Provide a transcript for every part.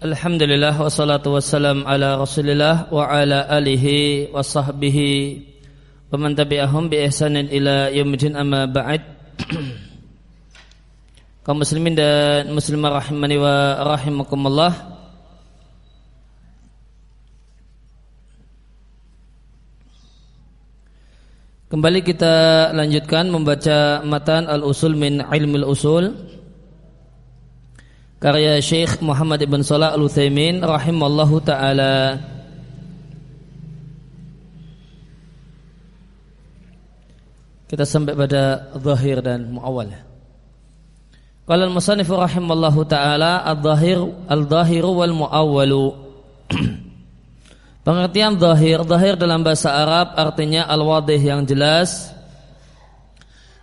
Alhamdulillah wassalatu wassalam ala Rasulillah wa ala alihi wa sahbihi wa man tabi'ahum bi ihsanin ila yaumil amma ba'd. Kaum muslimin dan muslimah rahimani wa rahimakumullah. Kembali kita lanjutkan membaca matan al-usul min ilmil usul karya Syekh Muhammad ibn Salah al-Utsaimin rahimallahu taala. Kita sampai pada zahir dan muawwal. Qala al-musannif rahimallahu taala al-zahir al-zahir wal muawwalu. Pengertian zahir, zahir dalam bahasa Arab artinya al-wadih yang jelas,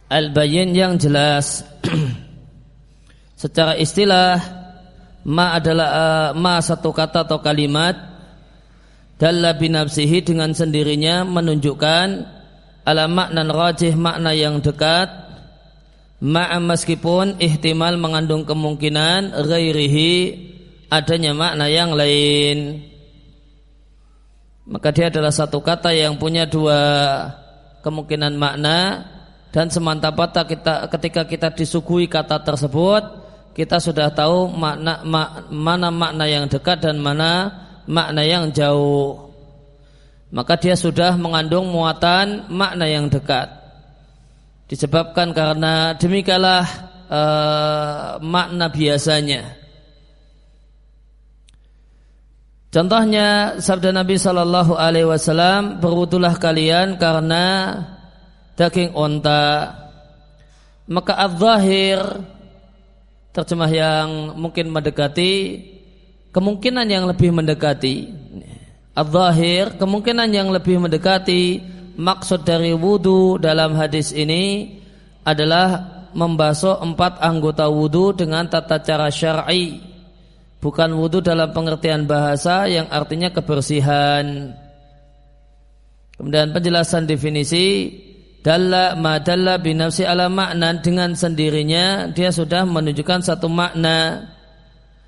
al-bayin yang jelas. Secara istilah ma adalah uh, ma satu kata atau kalimat dalla binafsihi dengan sendirinya menunjukkan ala makna rajih makna yang dekat. Ma meskipun ihtimal mengandung kemungkinan ghairihi adanya makna yang lain. Maka dia adalah satu kata yang punya dua kemungkinan makna dan semantap kita ketika kita disuguhi kata tersebut kita sudah tahu makna mak, mana makna yang dekat dan mana makna yang jauh. Maka dia sudah mengandung muatan makna yang dekat. Disebabkan karena demikalah uh, makna biasanya. Contohnya sabda Nabi Shallallahu Alaihi Wasallam berwudulah kalian karena daging onta. Maka al-zahir terjemah yang mungkin mendekati kemungkinan yang lebih mendekati. Al-zahir kemungkinan yang lebih mendekati maksud dari wudhu dalam hadis ini adalah membasuh empat anggota wudhu dengan tata cara syar'i. Bukan wudhu dalam pengertian bahasa yang artinya kebersihan. Kemudian penjelasan definisi dalla ma dalla binafsi ala makna dengan sendirinya dia sudah menunjukkan satu makna.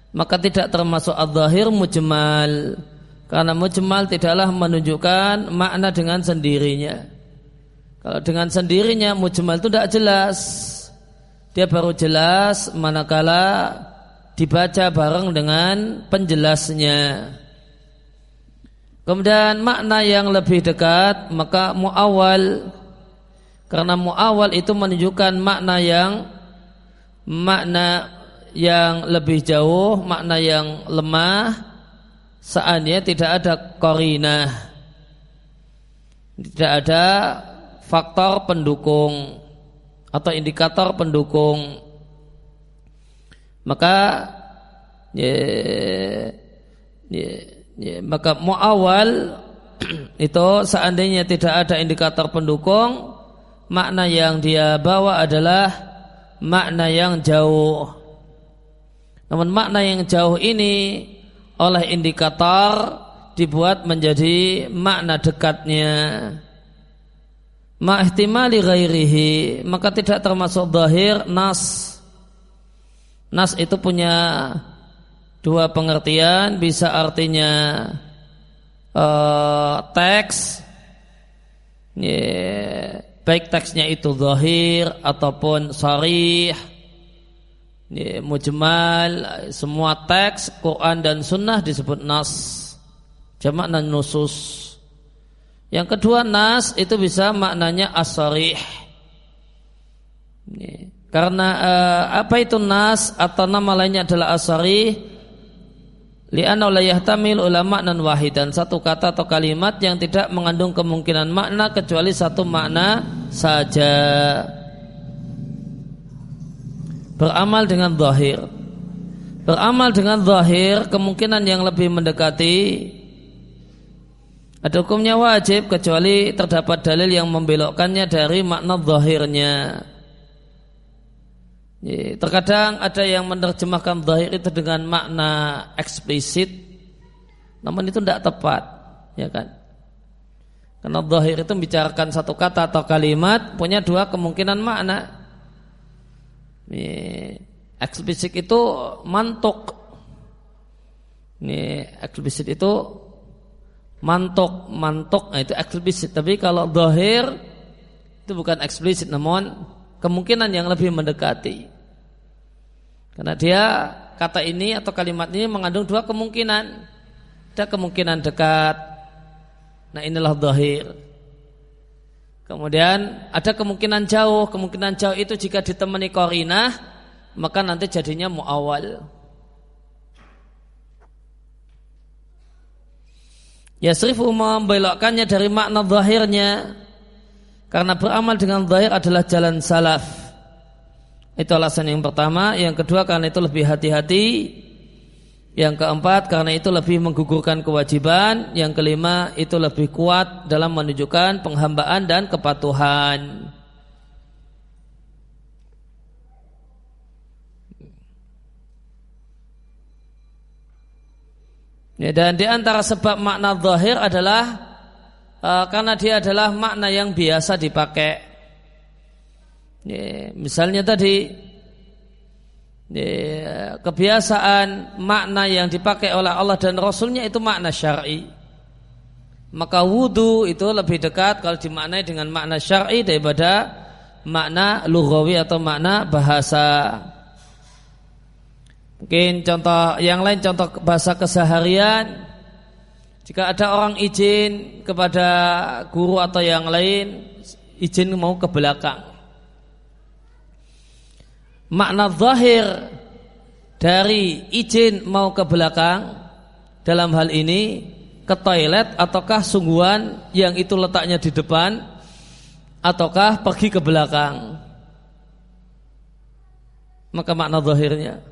Maka tidak termasuk al-zahir mujmal karena mujmal tidaklah menunjukkan makna dengan sendirinya. Kalau dengan sendirinya mujmal itu tidak jelas. Dia baru jelas manakala dibaca bareng dengan penjelasnya. Kemudian makna yang lebih dekat maka muawal karena muawal itu menunjukkan makna yang makna yang lebih jauh, makna yang lemah seandainya tidak ada korina. Tidak ada faktor pendukung atau indikator pendukung. Maka ya, ya, ya, maka muawal itu seandainya tidak ada indikator pendukung makna yang dia bawa adalah makna yang jauh. Namun makna yang jauh ini oleh indikator dibuat menjadi makna dekatnya. Ma'ihtimali ghairihi maka tidak termasuk zahir nas. Nas itu punya dua pengertian bisa artinya uh, teks yeah baik teksnya itu zahir ataupun sarih. Mujmal semua teks Quran dan sunnah disebut nas. Jamak dan nusus. Yang kedua nas itu bisa maknanya asarih karena uh, apa itu nas? Atau nama lainnya adalah asarih Li'anna la yahtamil ulama dan wahidan satu kata atau kalimat yang tidak mengandung kemungkinan makna kecuali satu makna saja. Beramal dengan zahir. Beramal dengan zahir kemungkinan yang lebih mendekati ada hukumnya wajib kecuali terdapat dalil yang membelokkannya dari makna zahirnya. Terkadang ada yang menerjemahkan zahir itu dengan makna eksplisit, namun itu tidak tepat, ya kan? Karena zahir itu membicarakan satu kata atau kalimat punya dua kemungkinan makna. Eksplisit itu mantuk, Ini eksplisit itu mantok, mantok nah itu eksplisit. Tapi kalau dohir itu bukan eksplisit namun kemungkinan yang lebih mendekati. Karena dia kata ini atau kalimat ini mengandung dua kemungkinan. Ada kemungkinan dekat. Nah inilah dohir. Kemudian ada kemungkinan jauh. Kemungkinan jauh itu jika ditemani korinah maka nanti jadinya muawal. Yasrifu membelokkannya dari makna zahirnya karena beramal dengan zahir adalah jalan salaf. Itu alasan yang pertama. Yang kedua karena itu lebih hati-hati. Yang keempat karena itu lebih menggugurkan kewajiban. Yang kelima itu lebih kuat dalam menunjukkan penghambaan dan kepatuhan. Ya, dan di antara sebab makna zahir adalah uh, karena dia adalah makna yang biasa dipakai. Ya, misalnya tadi kebiasaan makna yang dipakai oleh Allah dan Rasulnya itu makna syar'i. Maka wudhu itu lebih dekat kalau dimaknai dengan makna syar'i daripada makna lughawi atau makna bahasa. Mungkin contoh yang lain contoh bahasa keseharian jika ada orang izin kepada guru atau yang lain izin mau ke belakang. Makna zahir dari izin mau ke belakang dalam hal ini ke toilet ataukah sungguhan yang itu letaknya di depan ataukah pergi ke belakang. Maka makna zahirnya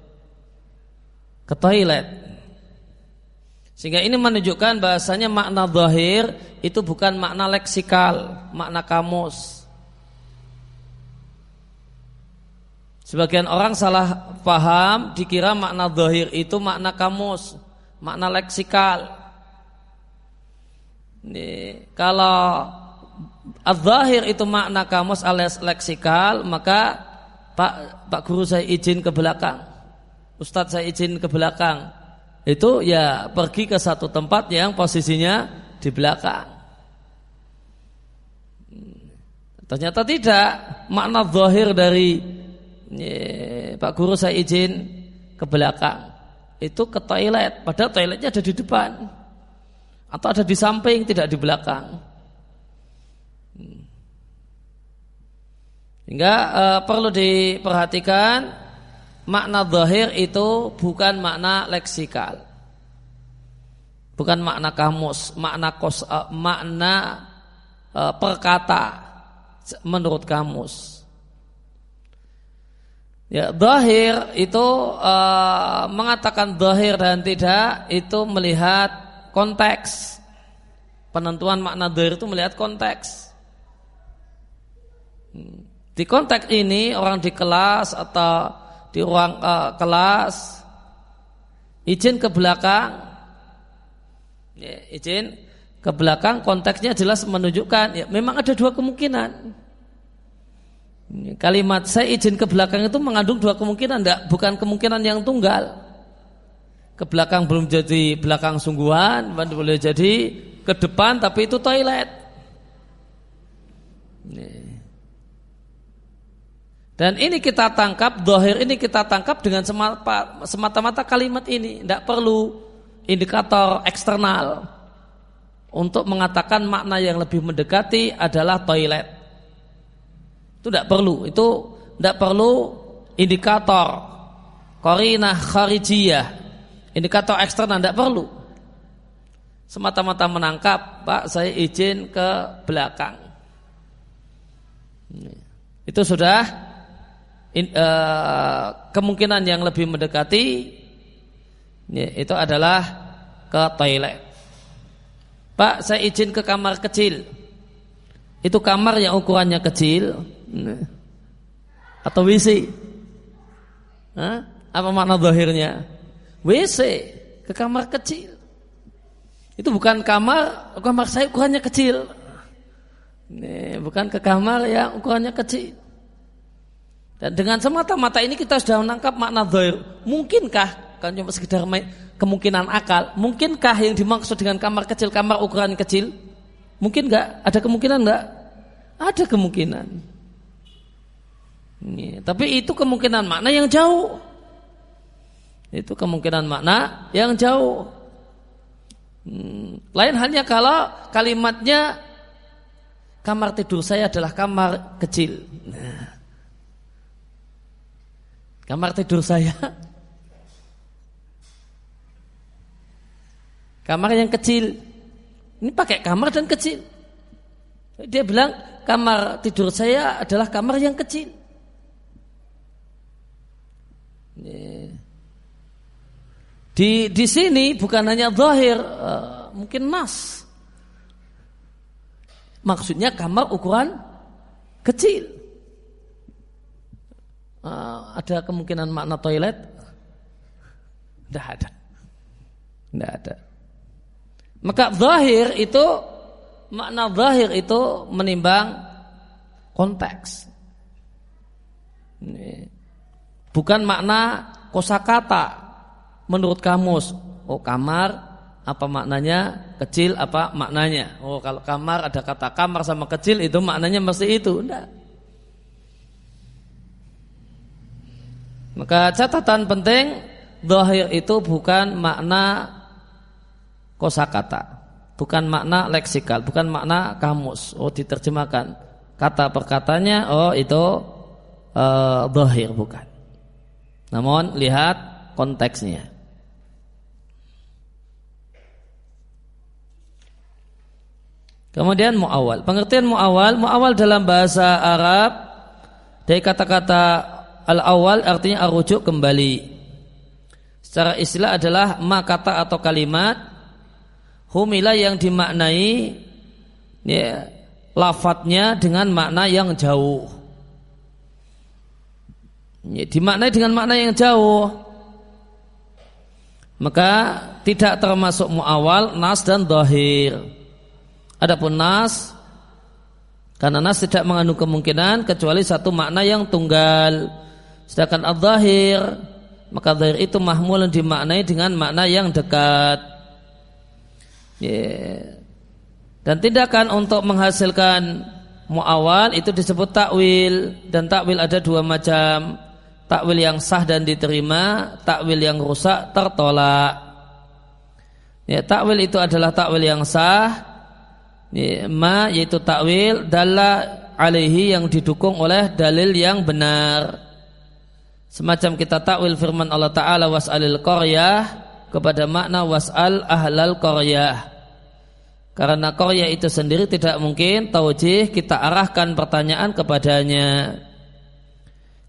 ke toilet. Sehingga ini menunjukkan bahasanya makna zahir itu bukan makna leksikal, makna kamus. Sebagian orang salah paham dikira makna zahir itu makna kamus, makna leksikal. Ini, kalau az-zahir itu makna kamus alias leksikal, maka Pak Pak guru saya izin ke belakang. Ustadz saya izin ke belakang itu ya pergi ke satu tempat yang posisinya di belakang. Ternyata tidak. Makna zahir dari ya, Pak Guru saya izin ke belakang. Itu ke toilet. Padahal toiletnya ada di depan. Atau ada di samping tidak di belakang. Hingga uh, perlu diperhatikan makna zahir itu bukan makna leksikal. Bukan makna kamus, makna kos, uh, makna uh, perkata menurut kamus. Ya, zahir itu uh, mengatakan zahir dan tidak itu melihat konteks. Penentuan makna zahir itu melihat konteks. Hmm. Di konteks ini orang di kelas atau di ruang uh, kelas. Izin ke belakang. Ya, izin ke belakang konteksnya jelas menunjukkan ya memang ada dua kemungkinan. Kalimat saya izin ke belakang itu mengandung dua kemungkinan enggak bukan kemungkinan yang tunggal. Ke belakang belum jadi belakang sungguhan boleh jadi ke depan tapi itu toilet dan ini kita tangkap, dohir ini kita tangkap dengan semata-mata kalimat ini. Tidak perlu indikator eksternal untuk mengatakan makna yang lebih mendekati adalah toilet. Itu tidak perlu. Itu tidak perlu indikator korinah kharijiyah. Indikator eksternal tidak perlu. Semata-mata menangkap, Pak saya izin ke belakang. Itu sudah in, uh, kemungkinan yang lebih mendekati ya, itu adalah ke toilet. Pak, saya izin ke kamar kecil. Itu kamar yang ukurannya kecil nah. atau WC. Hah? Apa makna zahirnya? WC ke kamar kecil. Itu bukan kamar, kamar saya ukurannya kecil. Ini bukan ke kamar yang ukurannya kecil. Dan dengan semata-mata ini kita sudah menangkap makna zahir. Mungkinkah kan cuma sekedar kemungkinan akal. Mungkinkah yang dimaksud dengan kamar kecil, kamar ukuran kecil? Mungkin nggak? Ada kemungkinan nggak? Ada kemungkinan. Ini, tapi itu kemungkinan makna yang jauh. Itu kemungkinan makna yang jauh. Hmm, lain halnya kalau kalimatnya kamar tidur saya adalah kamar kecil. Nah, kamar tidur saya kamar yang kecil. Ini pakai kamar dan kecil. Dia bilang kamar tidur saya adalah kamar yang kecil. Di di sini bukan hanya zahir, uh, mungkin nas. Maksudnya kamar ukuran kecil. Uh, ada kemungkinan makna toilet? Tidak ada. Tidak ada. Maka zahir itu makna zahir itu menimbang konteks. Bukan makna kosakata menurut kamus oh kamar apa maknanya kecil apa maknanya oh kalau kamar ada kata kamar sama kecil itu maknanya mesti itu enggak maka catatan penting zahir itu bukan makna kosakata. Bukan makna leksikal bukan makna kamus. Oh diterjemahkan. Kata perkatanya oh itu uh, bukan. Namun lihat konteksnya. Kemudian mu'awal. Pengertian mu'awal, mu'awal dalam bahasa Arab dari kata-kata al-awal artinya arujuk kembali. Secara istilah adalah ma kata atau kalimat humila yang dimaknai ya, lafadznya dengan makna yang jauh. Ya, dimaknai dengan makna yang jauh. Maka tidak termasuk mu'awal, nas dan dohir. Adapun nas karena nas tidak mengandung kemungkinan kecuali satu makna yang tunggal. Sedangkan al-zahir maka zahir itu mahmul dimaknai dengan makna yang dekat. Dan tindakan untuk menghasilkan muawal itu disebut takwil dan takwil ada dua macam. Takwil yang sah dan diterima, takwil yang rusak tertolak. Ya, takwil itu adalah takwil yang sah ma yaitu takwil dalla alaihi yang didukung oleh dalil yang benar. Semacam kita takwil firman Allah Ta'ala was'alil qaryah kepada makna was'al ahlal qaryah. Karena qaryah itu sendiri tidak mungkin taujih kita arahkan pertanyaan kepadanya.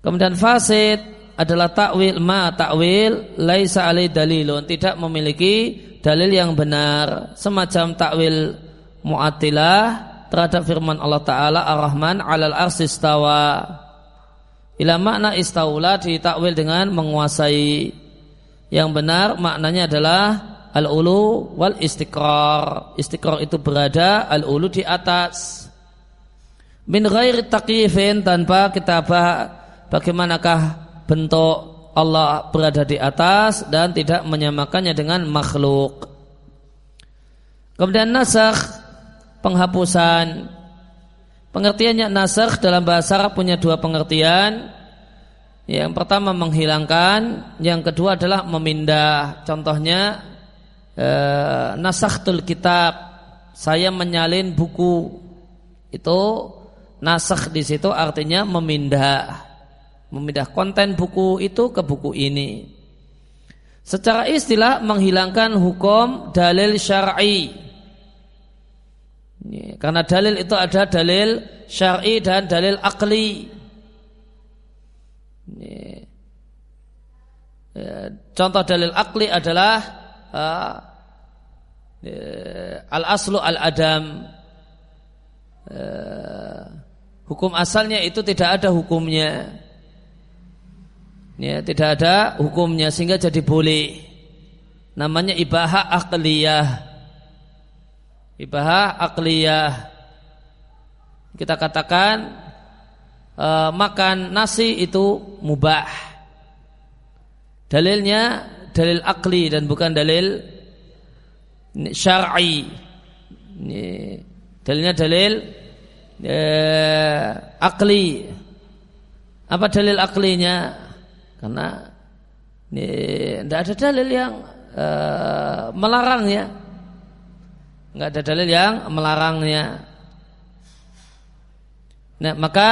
Kemudian fasid adalah takwil ma takwil laisa alai dalilun tidak memiliki dalil yang benar semacam takwil Mu'attilah terhadap firman Allah Ta'ala Ar-Rahman alal arsistawa Ila makna istaula ditakwil dengan menguasai Yang benar maknanya adalah Al-ulu wal istiqrar Istiqrar itu berada Al-ulu di atas Min ghairi taqifin tanpa kita bah, bagaimanakah bentuk Allah berada di atas dan tidak menyamakannya dengan makhluk. Kemudian nasakh penghapusan. Pengertiannya nasakh dalam bahasa Arab punya dua pengertian. Yang pertama menghilangkan, yang kedua adalah memindah. Contohnya eh, nasakhtul kitab. Saya menyalin buku. Itu nasakh di situ artinya memindah. Memindah konten buku itu ke buku ini. Secara istilah menghilangkan hukum dalil syar'i karena dalil itu ada dalil syar'i dan dalil akli. Ya, contoh dalil akli adalah uh, al aslu al adam. Uh, hukum asalnya itu tidak ada hukumnya. Ya, tidak ada hukumnya sehingga jadi boleh. Namanya ibahah akliyah. Ibahah akliyah. Kita katakan e, makan nasi itu mubah. Dalilnya dalil akli dan bukan dalil syar'i. Dalilnya dalil eh, akli. Apa dalil aklinya? Karena tidak ada dalil yang eh, melarangnya. Nggak ada dalil yang melarangnya. Nah, maka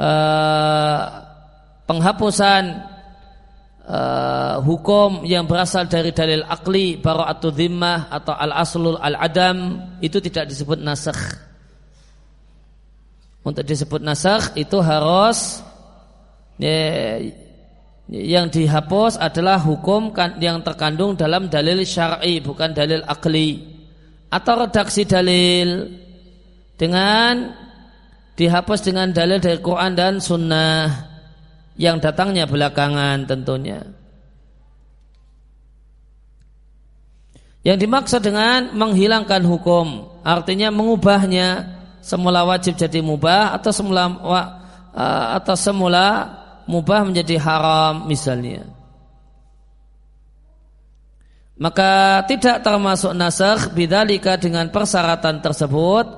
eh, penghapusan uh, hukum yang berasal dari dalil akli bara'atu dhimmah atau al-aslul al-adam itu tidak disebut nasakh. Untuk disebut nasakh itu harus ya, yang dihapus adalah hukum kan, yang terkandung dalam dalil syar'i bukan dalil akli atau redaksi dalil dengan dihapus dengan dalil dari Quran dan Sunnah yang datangnya belakangan tentunya. Yang dimaksud dengan menghilangkan hukum artinya mengubahnya semula wajib jadi mubah atau semula uh, atau semula mubah menjadi haram misalnya. Maka tidak termasuk nasakh bidzalika dengan persyaratan tersebut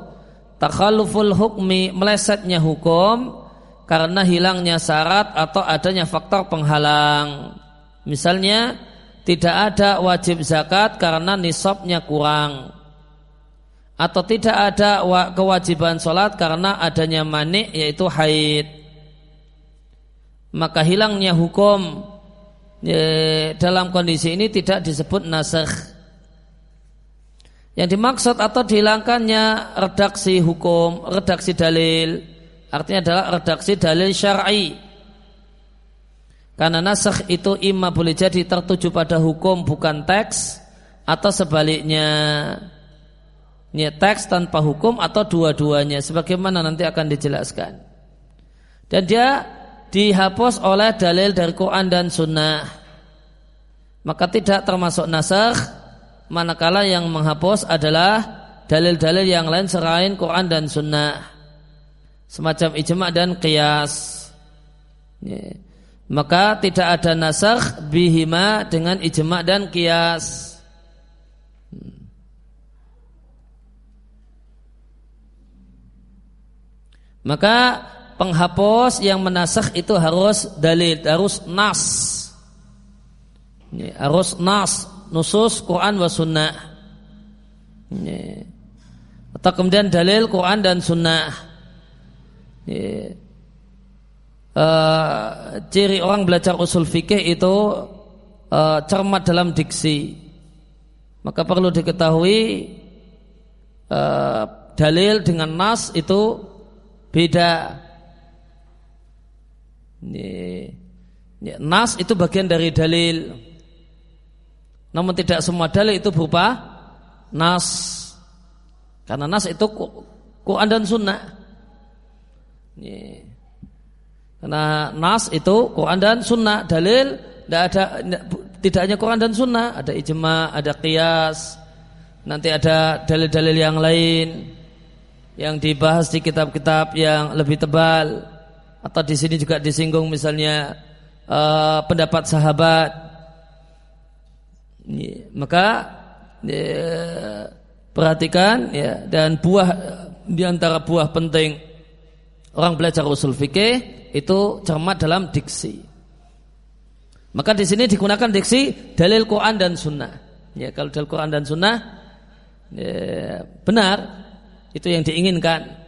takhalluful hukmi melesetnya hukum karena hilangnya syarat atau adanya faktor penghalang. Misalnya tidak ada wajib zakat karena nisabnya kurang. Atau tidak ada kewajiban sholat karena adanya manik yaitu haid. Maka hilangnya hukum ya, dalam kondisi ini tidak disebut nasakh. Yang dimaksud atau dihilangkannya redaksi hukum, redaksi dalil, Artinya adalah redaksi dalil syar'i. Karena nasakh itu imma boleh jadi tertuju pada hukum bukan teks atau sebaliknya. Ini teks tanpa hukum atau dua-duanya sebagaimana nanti akan dijelaskan. Dan dia dihapus oleh dalil dari Quran dan Sunnah. Maka tidak termasuk nasakh manakala yang menghapus adalah dalil-dalil yang lain selain Quran dan Sunnah semacam ijma dan qiyas. Ya. Maka tidak ada nasakh bihima dengan ijma dan qiyas. Maka penghapus yang menasakh itu harus dalil, harus nas. Ya, harus nas, nusus Quran wa sunnah. Ya. Atau kemudian dalil Quran dan sunnah. Uh, ciri orang belajar usul fikih itu uh, cermat dalam diksi. Maka perlu diketahui uh, dalil dengan nas itu beda. Nas itu bagian dari dalil. Namun tidak semua dalil itu berupa nas. Karena nas itu Quran dan sunnah. Karena nas itu Quran dan Sunnah. Dalil tidak ada tidak hanya Quran dan Sunnah. Ada ijma ada qiyas. Nanti ada dalil-dalil yang lain yang dibahas di kitab-kitab yang lebih tebal atau di sini juga disinggung misalnya uh, pendapat sahabat maka ya, perhatikan ya dan buah di antara buah penting orang belajar usul fikih itu cermat dalam diksi. Maka di sini digunakan diksi dalil Quran dan Sunnah. Ya kalau dalil Quran dan Sunnah ya, benar itu yang diinginkan.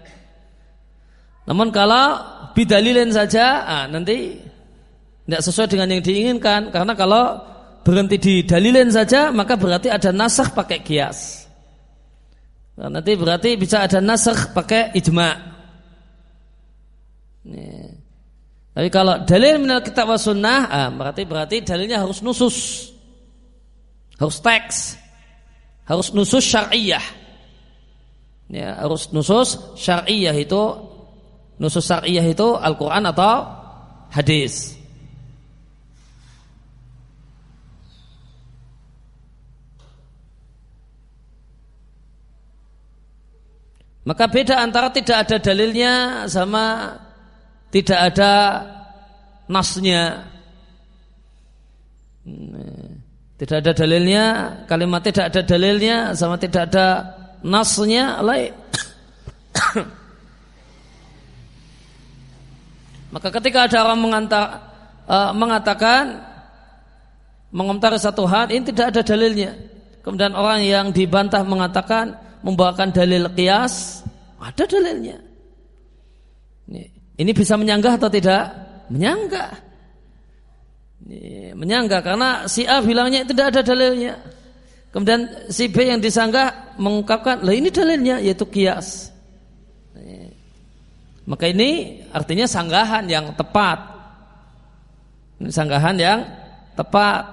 Namun kalau bidalilin saja, ah, nanti tidak sesuai dengan yang diinginkan. Karena kalau berhenti di dalilin saja, maka berarti ada nasah pakai kias. Nah, nanti berarti bisa ada nasah pakai ijma. Tapi kalau dalil minal kitab wa sunnah, ah, berarti berarti dalilnya harus nusus. Harus teks. Harus nusus syariah. Ya, harus nusus syariah itu nusus syariah itu Al-Qur'an atau hadis. Maka beda antara tidak ada dalilnya sama tidak ada nasnya. Tidak ada dalilnya, kalimat tidak ada dalilnya sama tidak ada nasnya lain. Maka ketika ada orang mengantar, uh, mengatakan mengomentari satu hal ini tidak ada dalilnya. Kemudian orang yang dibantah mengatakan membawakan dalil kias, ada dalilnya. Ini bisa menyanggah atau tidak? Menyanggah. Menyanggah karena si A bilangnya tidak ada dalilnya. Kemudian si B yang disanggah mengungkapkan, lah ini dalilnya yaitu kias. Maka ini artinya sanggahan yang tepat. Ini sanggahan yang tepat.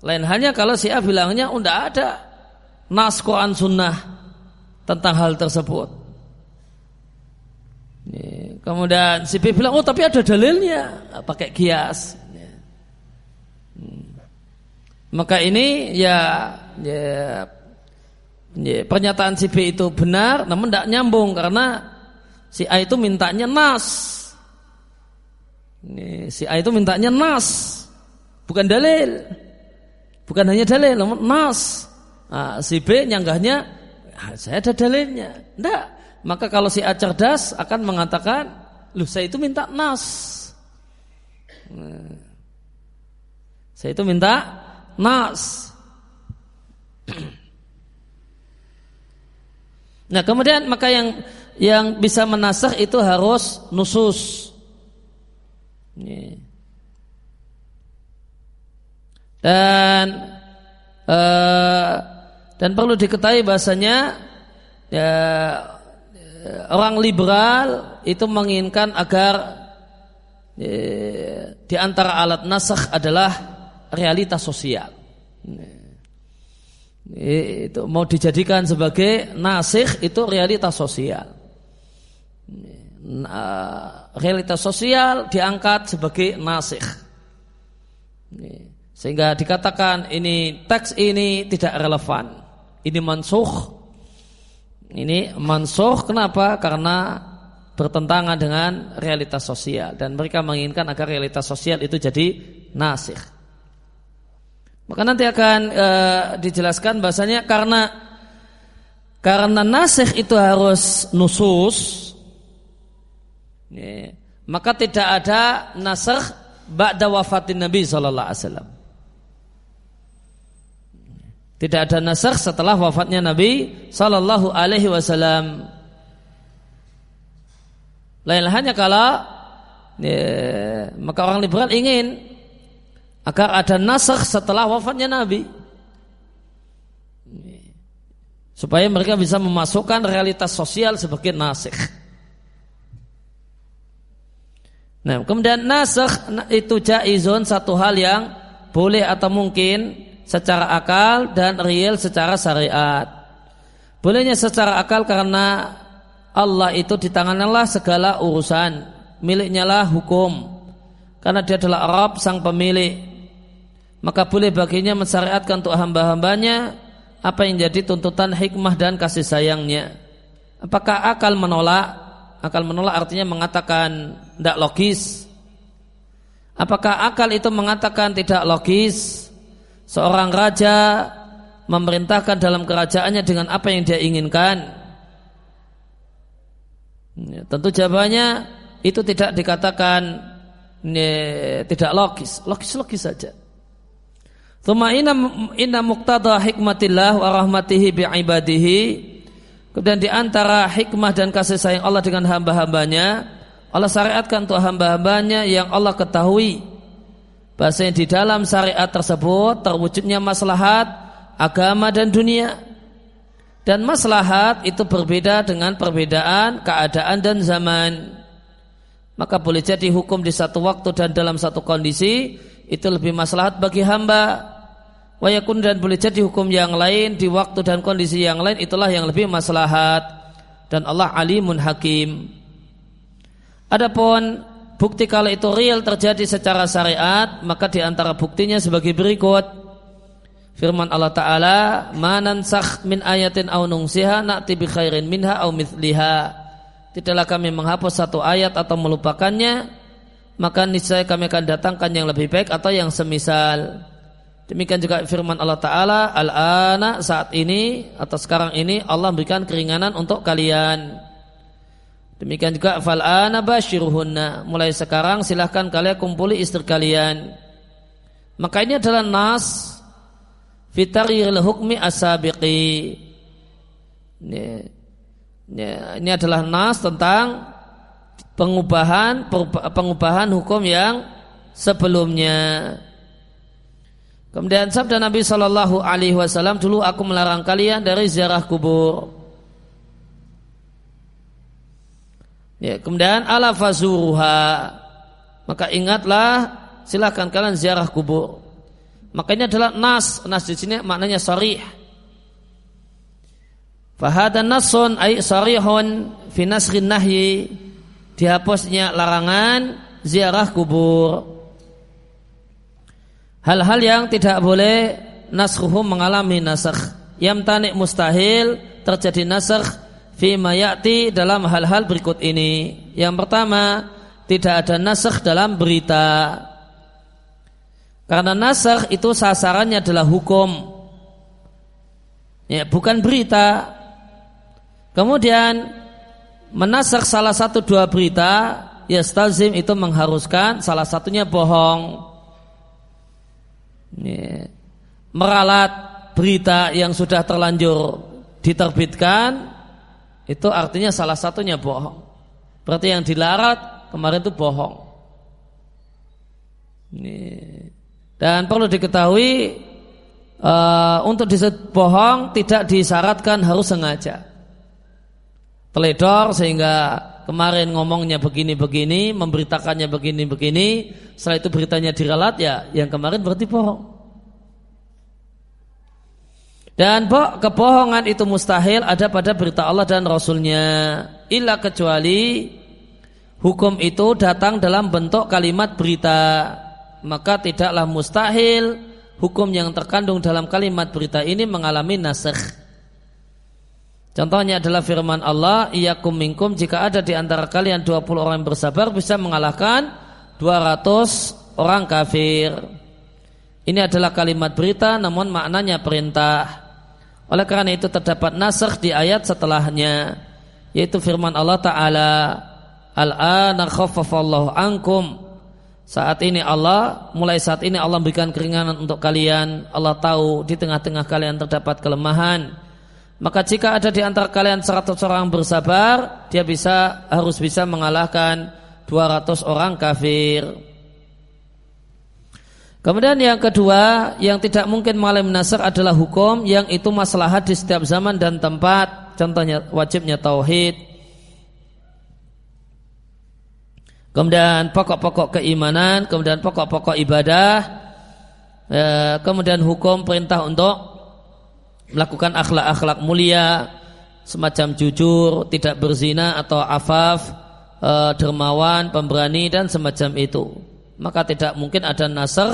Lain hanya kalau si A bilangnya oh ada nas Quran sunnah tentang hal tersebut. Kemudian si B bilang oh tapi ada dalilnya pakai kias. Hmm. Maka ini ya, ya, ya pernyataan si B itu benar namun tidak nyambung karena Si A itu mintanya nas. Ini, si A itu mintanya nas. Bukan dalil. Bukan hanya dalil, namun nas. Nah, si B nyanggahnya, ah, saya ada dalilnya. Tidak. Maka kalau si A cerdas akan mengatakan, lu saya itu minta nas. Nah, saya itu minta nas. Nah kemudian maka yang yang bisa menasah itu harus nusus. Dan uh, dan perlu diketahui bahasanya ya, orang liberal itu menginginkan agar ya, di antara alat nasakh adalah realitas sosial. Itu mau dijadikan sebagai nasikh itu realitas sosial realitas sosial diangkat sebagai nasih. Sehingga dikatakan ini teks ini tidak relevan. Ini mansuh. Ini mansuh kenapa? Karena bertentangan dengan realitas sosial dan mereka menginginkan agar realitas sosial itu jadi nasih. Maka nanti akan e, dijelaskan bahasanya karena karena nasih itu harus nusus Ya. Maka tidak ada nasakh ba'da wafatin Nabi sallallahu alaihi wasallam. Tidak ada nasakh setelah wafatnya Nabi sallallahu alaihi wasallam. Lain hanya kalau ya, maka orang liberal ingin agar ada nasakh setelah wafatnya Nabi. Supaya mereka bisa memasukkan realitas sosial sebagai nasikh. Nah, kemudian nasakh itu jaizun satu hal yang boleh atau mungkin secara akal dan real secara syariat. Bolehnya secara akal karena Allah itu di tangannya segala urusan, miliknya lah hukum. Karena dia adalah Arab sang pemilik. Maka boleh baginya mensyariatkan untuk hamba-hambanya apa yang jadi tuntutan hikmah dan kasih sayangnya. Apakah akal menolak? Akal menolak artinya mengatakan tidak logis. Apakah akal itu mengatakan tidak logis? Seorang raja memerintahkan dalam kerajaannya dengan apa yang dia inginkan. Ya, tentu jawabannya itu tidak dikatakan ya, tidak logis, logis-logis saja. Thumma inna, inna muqtada hikmatillah wa rahmatihi bi ibadihi Kemudian di antara hikmah dan kasih sayang Allah dengan hamba-hambanya, Allah syariatkan untuk hamba-hambanya yang Allah ketahui. Bahasanya di dalam syariat tersebut terwujudnya maslahat agama dan dunia. Dan maslahat itu berbeda dengan perbedaan keadaan dan zaman. Maka boleh jadi hukum di satu waktu dan dalam satu kondisi itu lebih maslahat bagi hamba Wayakun dan boleh jadi hukum yang lain di waktu dan kondisi yang lain itulah yang lebih maslahat dan Allah alimun hakim. Adapun bukti kalau itu real terjadi secara syariat maka di antara buktinya sebagai berikut. Firman Allah taala manansakh min ayatin aw nungsiha na'ti bi khairin minha aw mithliha. Tidaklah kami menghapus satu ayat atau melupakannya maka niscaya kami akan datangkan yang lebih baik atau yang semisal. Demikian juga firman Allah Ta'ala, Al-ana saat ini atau sekarang ini Allah berikan keringanan untuk kalian. Demikian juga fal'ana basyiruhunna. Mulai sekarang silahkan kalian kumpuli istri kalian. Maka ini adalah nas fitariril hukmi asabiqi. Ini, ini, ini adalah nas tentang pengubahan pengubahan hukum yang sebelumnya. Kemudian sabda Nabi Shallallahu Alaihi Wasallam dulu aku melarang kalian dari ziarah kubur. Ya, kemudian ala fazuruha. Maka ingatlah silahkan kalian ziarah kubur. Makanya adalah nas. Nas di sini maknanya sarih. Fahada nasun ay sarihun fi nasrin nahyi. Dihapusnya larangan ziarah kubur. Hal-hal yang tidak boleh naskhuhum mengalami nasakh. Tanik mustahil terjadi nasakh fi mayati dalam hal-hal berikut ini. Yang pertama tidak ada nasakh dalam berita. Karena nasakh itu sasarannya adalah hukum. Ya bukan berita. Kemudian menasakh salah satu dua berita ya stazim itu mengharuskan salah satunya bohong. Ini, meralat berita yang sudah terlanjur diterbitkan itu artinya salah satunya bohong. Berarti yang dilarat kemarin itu bohong. Ini. Dan perlu diketahui uh, untuk disebut bohong tidak disyaratkan harus sengaja. Teledor sehingga kemarin ngomongnya begini-begini, memberitakannya begini-begini, setelah itu beritanya diralat ya, yang kemarin berarti bohong. Dan kebohongan itu mustahil ada pada berita Allah dan Rasulnya. Illa kecuali hukum itu datang dalam bentuk kalimat berita. Maka tidaklah mustahil hukum yang terkandung dalam kalimat berita ini mengalami nasakh. Contohnya adalah firman Allah, Iyakum minkum jika ada di antara kalian 20 orang yang bersabar bisa mengalahkan 200 orang kafir. Ini adalah kalimat berita namun maknanya perintah. Oleh karena itu terdapat nasakh di ayat setelahnya yaitu firman Allah taala Al-ana khaffafallahu ankum. Saat ini Allah mulai saat ini Allah berikan keringanan untuk kalian. Allah tahu di tengah-tengah kalian terdapat kelemahan. Maka jika ada di antara kalian 100 orang bersabar, dia bisa harus bisa mengalahkan 200 orang kafir. Kemudian yang kedua, yang tidak mungkin mengalami nasr adalah hukum yang itu maslahat di setiap zaman dan tempat. Contohnya wajibnya tauhid. Kemudian pokok-pokok keimanan, kemudian pokok-pokok ibadah, eh, kemudian hukum perintah untuk melakukan akhlak-akhlak mulia semacam jujur, tidak berzina atau afaf, e, dermawan, pemberani dan semacam itu. Maka tidak mungkin ada nasr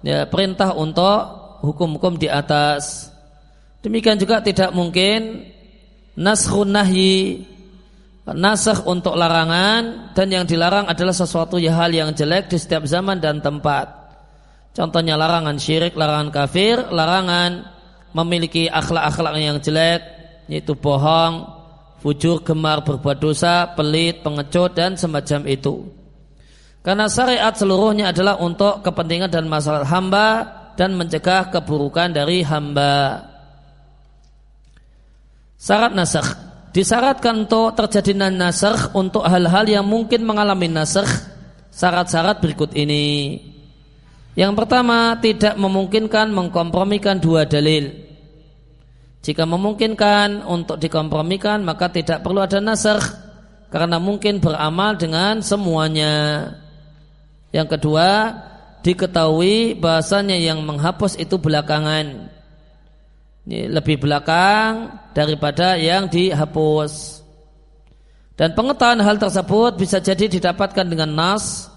ya, perintah untuk hukum-hukum di atas. Demikian juga tidak mungkin nasrun nahyi nasakh untuk larangan dan yang dilarang adalah sesuatu ya hal yang jelek di setiap zaman dan tempat. Contohnya larangan syirik, larangan kafir, larangan memiliki akhlak-akhlak yang jelek yaitu bohong, fujur, gemar berbuat dosa, pelit, pengecut dan semacam itu. Karena syariat seluruhnya adalah untuk kepentingan dan masalah hamba dan mencegah keburukan dari hamba. Syarat nasakh disyaratkan untuk terjadi nasakh untuk hal-hal yang mungkin mengalami nasakh syarat-syarat berikut ini. Yang pertama tidak memungkinkan mengkompromikan dua dalil. Jika memungkinkan untuk dikompromikan maka tidak perlu ada nasr karena mungkin beramal dengan semuanya. Yang kedua, diketahui bahasanya yang menghapus itu belakangan. Ini lebih belakang daripada yang dihapus. Dan pengetahuan hal tersebut bisa jadi didapatkan dengan nas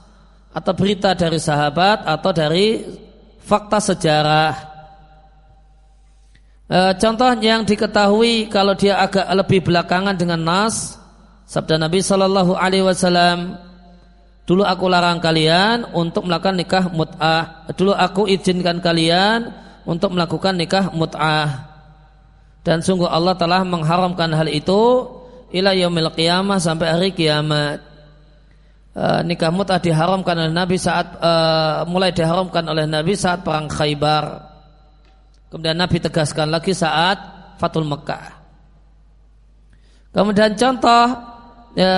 atau berita dari sahabat atau dari fakta sejarah. E, contoh yang diketahui kalau dia agak lebih belakangan dengan nas, sabda Nabi Shallallahu Alaihi Wasallam, Dulu aku larang kalian untuk melakukan nikah mut'ah. Dulu aku izinkan kalian untuk melakukan nikah mut'ah. Dan sungguh Allah telah mengharamkan hal itu ila yaumil qiyamah sampai hari kiamat. E, nikah mut'ah diharamkan oleh Nabi saat e, mulai diharamkan oleh Nabi saat perang Khaybar. Kemudian Nabi tegaskan lagi saat Fatul Mekah. Kemudian contoh ya,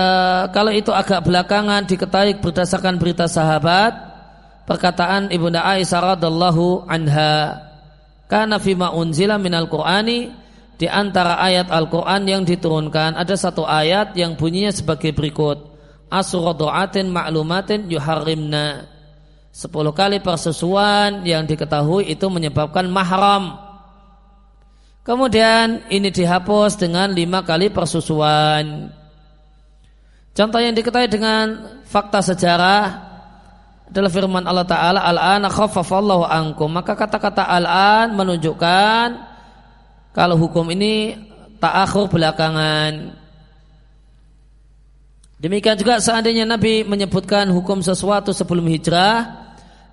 kalau itu agak belakangan diketahui berdasarkan berita sahabat perkataan ibunda Aisyah radhiallahu anha karena fima unzila minal qur'ani di antara ayat Al-Quran yang diturunkan ada satu ayat yang bunyinya sebagai berikut asrodoatin maklumatin yuharrimna sepuluh kali persesuan yang diketahui itu menyebabkan mahram Kemudian ini dihapus dengan lima kali persusuan. Contoh yang diketahui dengan fakta sejarah adalah firman Allah Ta'ala Al-an khaffafallahu ankum Maka kata-kata al-an menunjukkan Kalau hukum ini ta'akhur belakangan Demikian juga seandainya Nabi menyebutkan hukum sesuatu sebelum hijrah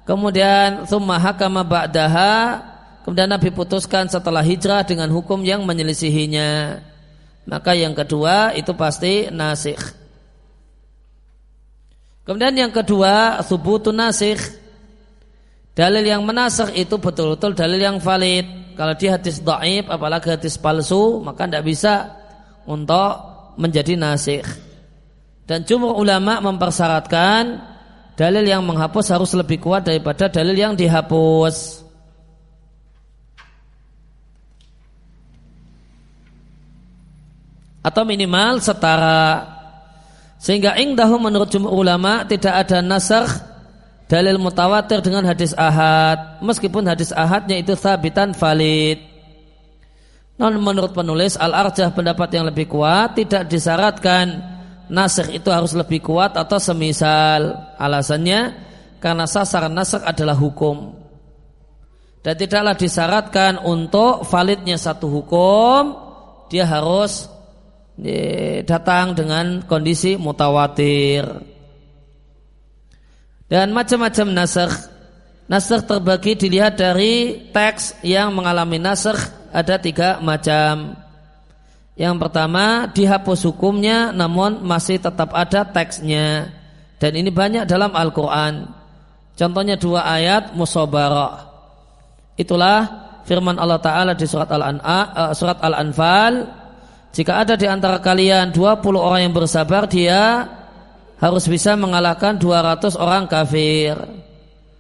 Kemudian Thumma hakama ba'daha Kemudian Nabi putuskan setelah hijrah dengan hukum yang menyelisihinya. Maka yang kedua itu pasti nasikh. Kemudian yang kedua subutun nasikh. Dalil yang menasakh itu betul-betul dalil yang valid. Kalau dia hadis dhaif apalagi hadis palsu maka tidak bisa untuk menjadi nasikh. Dan jumhur ulama mempersyaratkan dalil yang menghapus harus lebih kuat daripada dalil yang dihapus. atau minimal setara sehingga ingdahu menurut jumhur ulama tidak ada nasakh dalil mutawatir dengan hadis ahad. Meskipun hadis ahadnya itu sabitan valid. Non menurut penulis al-arjah pendapat yang lebih kuat tidak disyaratkan nasakh itu harus lebih kuat atau semisal. Alasannya karena sasaran nasakh adalah hukum. Dan tidaklah disyaratkan untuk validnya satu hukum dia harus datang dengan kondisi mutawatir. Dan macam-macam nasakh nasakh terbagi dilihat dari teks yang mengalami nasakh ada tiga macam. Yang pertama dihapus hukumnya namun masih tetap ada teksnya. Dan ini banyak dalam Al-Quran. Contohnya dua ayat musabarah itulah firman Allah Ta'ala di surat surat Al-Anfal jika ada di antara kalian 20 orang yang bersabar dia harus bisa mengalahkan 200 orang kafir.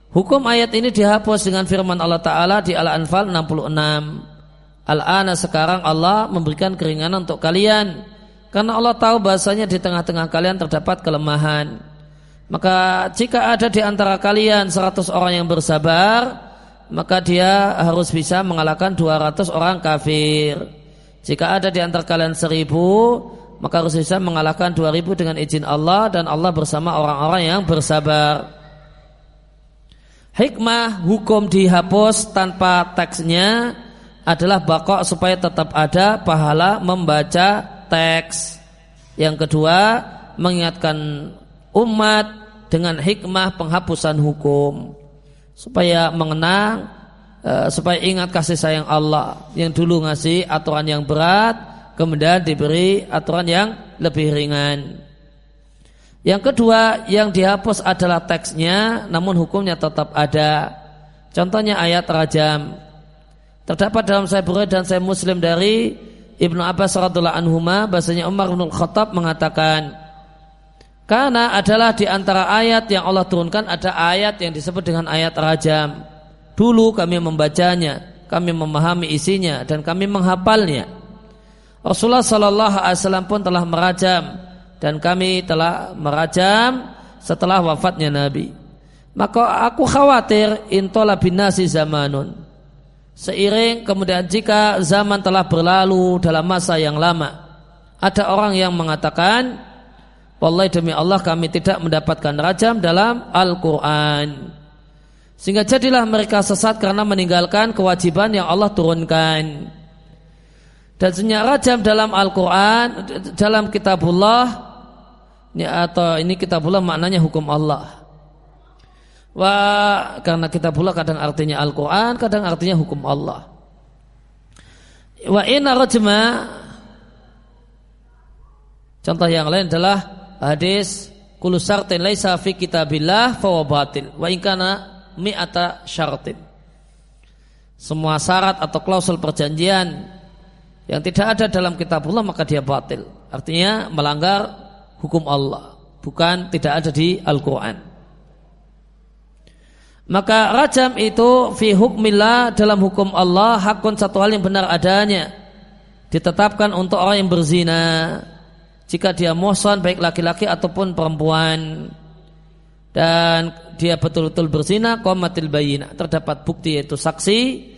Hukum ayat ini dihapus dengan firman Allah Ta'ala di Al-Anfal 66. Al-Ana sekarang Allah memberikan keringanan untuk kalian. Karena Allah tahu bahasanya di tengah-tengah kalian terdapat kelemahan. Maka jika ada di antara kalian 100 orang yang bersabar, maka dia harus bisa mengalahkan 200 orang kafir. Jika ada di antara kalian seribu, maka harus bisa mengalahkan dua ribu dengan izin Allah dan Allah bersama orang-orang yang bersabar. Hikmah hukum dihapus tanpa teksnya adalah bakok supaya tetap ada pahala membaca teks. Yang kedua, mengingatkan umat dengan hikmah penghapusan hukum supaya mengenang Eh, supaya ingat kasih sayang Allah yang dulu ngasih aturan yang berat kemudian diberi aturan yang lebih ringan. Yang kedua yang dihapus adalah teksnya namun hukumnya tetap ada. Contohnya ayat rajam. Terdapat dalam saya Bukhari dan saya Muslim dari Ibnu Abbas radhiallahu anhuma bahasanya Umar bin Khattab mengatakan karena adalah di antara ayat yang Allah turunkan ada ayat yang disebut dengan ayat rajam. Dulu kami membacanya, kami memahami isinya dan kami menghafalnya. Rasulullah Sallallahu Alaihi Wasallam pun telah merajam dan kami telah merajam setelah wafatnya Nabi. Maka aku khawatir intola binasi zamanun. Seiring kemudian jika zaman telah berlalu dalam masa yang lama, ada orang yang mengatakan, Wallahi demi Allah kami tidak mendapatkan rajam dalam Al-Quran. Sehingga jadilah mereka sesat karena meninggalkan kewajiban yang Allah turunkan. Dan senyap rajam dalam Al-Quran, dalam kitabullah, ya, atau ini kita pula maknanya hukum Allah. Wah, karena kita pula kadang artinya Al-Quran, kadang artinya hukum Allah. Wa inna rajma Contoh yang lain adalah hadis kullu syartin laisa fi kitabillah fa batil wa in kana mi'ata syartin. Semua syarat atau klausul perjanjian yang tidak ada dalam kitabullah maka dia batil. Artinya melanggar hukum Allah, bukan tidak ada di Al-Qur'an. Maka rajam itu fi hukmillah dalam hukum Allah hakun satu hal yang benar adanya. Ditetapkan untuk orang yang berzina. Jika dia muhsan baik laki-laki ataupun perempuan. Dan dia betul-betul berzina komatil bayina. Terdapat bukti yaitu saksi.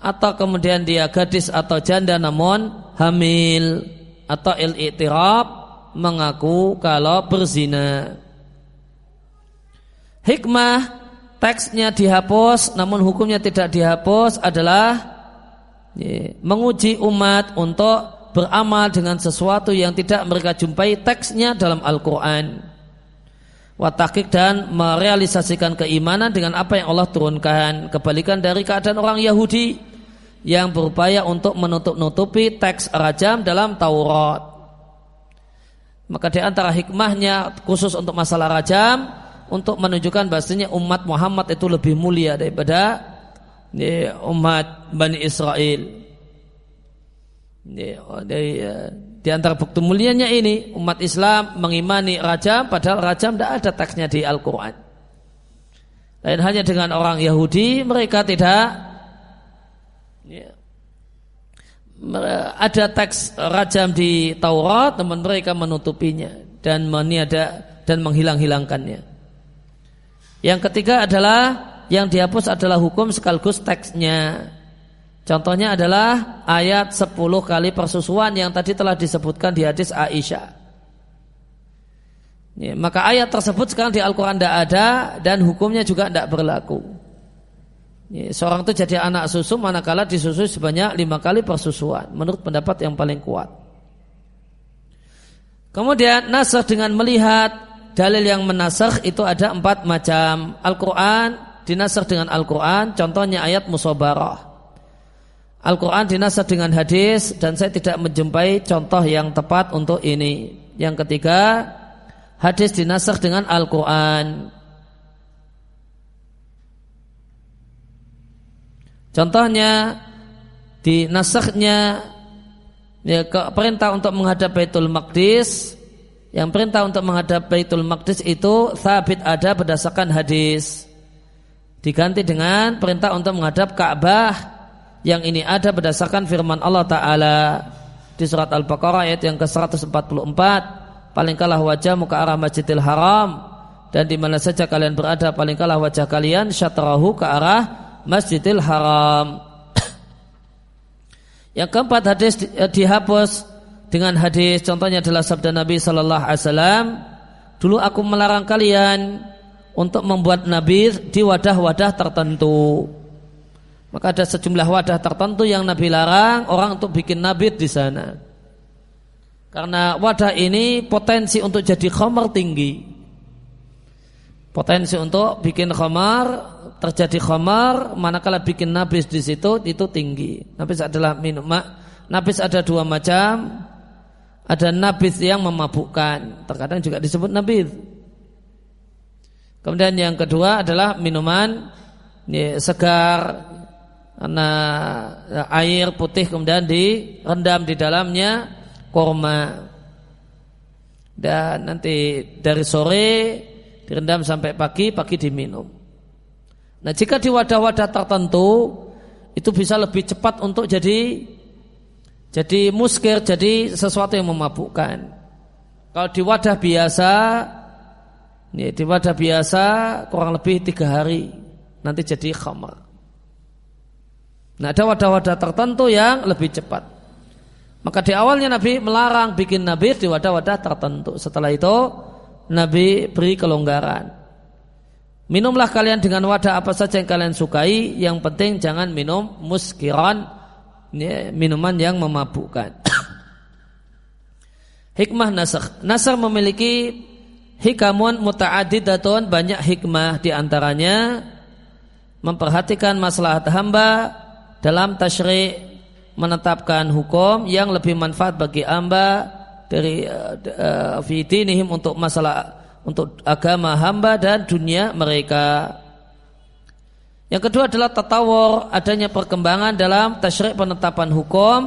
Atau kemudian dia gadis atau janda namun hamil. Atau il-i'tirab mengaku kalau berzina. Hikmah teksnya dihapus namun hukumnya tidak dihapus adalah menguji umat untuk beramal dengan sesuatu yang tidak mereka jumpai teksnya dalam Al-Quran watakik dan merealisasikan keimanan dengan apa yang Allah turunkan kebalikan dari keadaan orang Yahudi yang berupaya untuk menutup-nutupi teks rajam dalam Taurat maka di antara hikmahnya khusus untuk masalah rajam untuk menunjukkan bahasanya umat Muhammad itu lebih mulia daripada ya, umat Bani Israel. Ya, dari, ya, di antara bukti mulianya ini umat Islam mengimani raja padahal raja tidak ada teksnya di Al-Quran. Lain hanya dengan orang Yahudi mereka tidak ya, ada teks rajam di Taurat namun mereka menutupinya dan meniada dan menghilang-hilangkannya. Yang ketiga adalah yang dihapus adalah hukum sekaligus teksnya. Contohnya adalah ayat 10 kali persusuan yang tadi telah disebutkan di hadis Aisyah. Ya, maka ayat tersebut sekarang di Al-Quran tidak ada dan hukumnya juga tidak berlaku. Ya, seorang itu jadi anak susu manakala disusui sebanyak lima kali persusuan menurut pendapat yang paling kuat. Kemudian nasah dengan melihat dalil yang menasakh itu ada empat macam. Al-Quran dinasakh dengan Al-Quran, contohnya ayat musabarah. Al-Quran dengan hadis dan saya tidak menjumpai contoh yang tepat untuk ini. Yang ketiga, hadis dinasakh dengan Al-Quran. Contohnya di nasakhnya ya, perintah untuk menghadap Baitul Maqdis yang perintah untuk menghadap Baitul Maqdis itu sabit ada berdasarkan hadis. Diganti dengan perintah untuk menghadap Ka'bah yang ini ada berdasarkan firman Allah Ta'ala di surat Al-Baqarah ayat yang ke-144 palingkalah wajahmu ke arah Masjidil Haram. Dan di mana saja kalian berada palingkalah wajah kalian syatrahu ke arah Masjidil Haram. Yang keempat hadis dihapus dengan hadis contohnya adalah sabda Nabi Shallallahu Alaihi Wasallam dulu aku melarang kalian untuk membuat nabi di wadah-wadah tertentu maka ada sejumlah wadah tertentu yang Nabi larang orang untuk bikin nabi di sana karena wadah ini potensi untuk jadi khamar tinggi potensi untuk bikin khamar terjadi khamar manakala bikin nabis di situ itu tinggi nabis adalah minum nabis ada dua macam ada nabis yang memabukkan. Terkadang juga disebut nabis. Kemudian yang kedua adalah minuman ya, segar karena air putih kemudian direndam di dalamnya korma dan nanti dari sore direndam sampai pagi pagi diminum. Nah jika di wadah-wadah tertentu itu bisa lebih cepat untuk jadi jadi muskir jadi sesuatu yang memabukkan. Kalau di wadah biasa, ya, di wadah biasa kurang lebih tiga hari nanti jadi khamar. Nah ada wadah-wadah tertentu yang lebih cepat. Maka di awalnya Nabi melarang bikin nabi di wadah-wadah tertentu. Setelah itu Nabi beri kelonggaran. Minumlah kalian dengan wadah apa saja yang kalian sukai. Yang penting jangan minum muskiran minuman yang memabukkan. Hikmah nasakh. Nasakh memiliki hikamun muta'adidatun banyak hikmah di antaranya memperhatikan masalah hamba dalam tasyri' menetapkan hukum yang lebih manfaat bagi hamba dari uh, untuk masalah untuk agama hamba dan dunia mereka. Yang kedua adalah tatawur adanya perkembangan dalam tasyrik penetapan hukum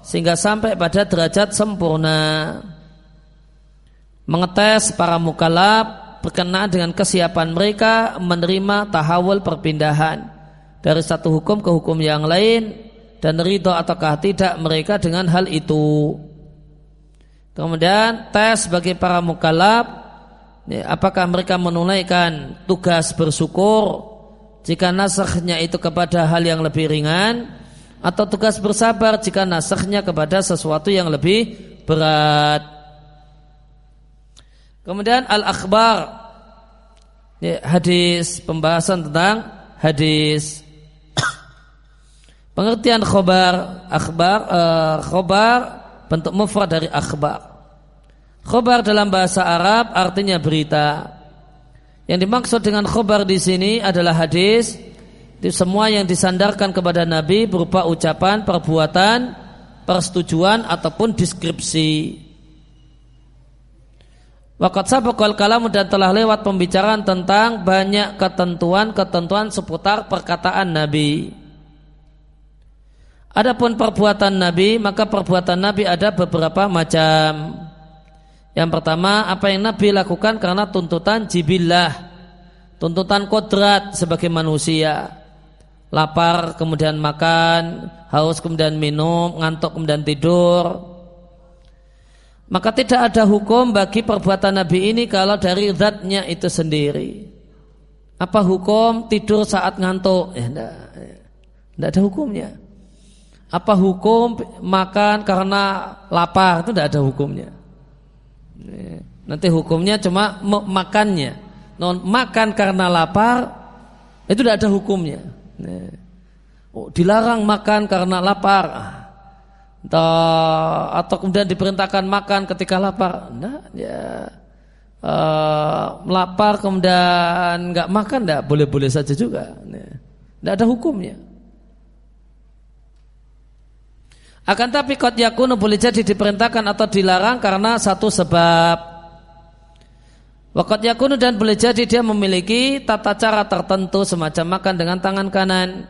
sehingga sampai pada derajat sempurna. Mengetes para mukalab berkenaan dengan kesiapan mereka menerima tahawul perpindahan dari satu hukum ke hukum yang lain dan ridho ataukah tidak mereka dengan hal itu. Kemudian tes bagi para mukalab apakah mereka menunaikan tugas bersyukur jika nasakhnya itu kepada hal yang lebih ringan atau tugas bersabar jika nasakhnya kepada sesuatu yang lebih berat. Kemudian al-akhbar hadis pembahasan tentang hadis pengertian khobar akhbar uh, khobar bentuk mufrad dari akhbar khobar dalam bahasa Arab artinya berita yang dimaksud dengan khobar di sini adalah hadis itu semua yang disandarkan kepada Nabi berupa ucapan, perbuatan, persetujuan ataupun deskripsi. Wakat sabakal kalam dan telah lewat pembicaraan tentang banyak ketentuan-ketentuan seputar perkataan Nabi. Adapun perbuatan Nabi, maka perbuatan Nabi ada beberapa macam. Yang pertama, apa yang Nabi lakukan karena tuntutan jibillah, tuntutan kodrat sebagai manusia. Lapar kemudian makan, haus kemudian minum, ngantuk kemudian tidur. Maka tidak ada hukum bagi perbuatan Nabi ini kalau dari zatnya itu sendiri. Apa hukum tidur saat ngantuk? Ya, enggak, enggak ada hukumnya. Apa hukum makan karena lapar? Itu tidak ada hukumnya. Nanti hukumnya cuma makannya. Non makan karena lapar itu tidak ada hukumnya. Oh, dilarang makan karena lapar. Atau kemudian diperintahkan makan ketika lapar. Nah, ya uh, lapar kemudian nggak makan tidak boleh-boleh saja juga. Tidak ada hukumnya. Akan tapi kot yakunu boleh jadi diperintahkan atau dilarang karena satu sebab. Wakot yakunu dan boleh jadi dia memiliki tata cara tertentu semacam makan dengan tangan kanan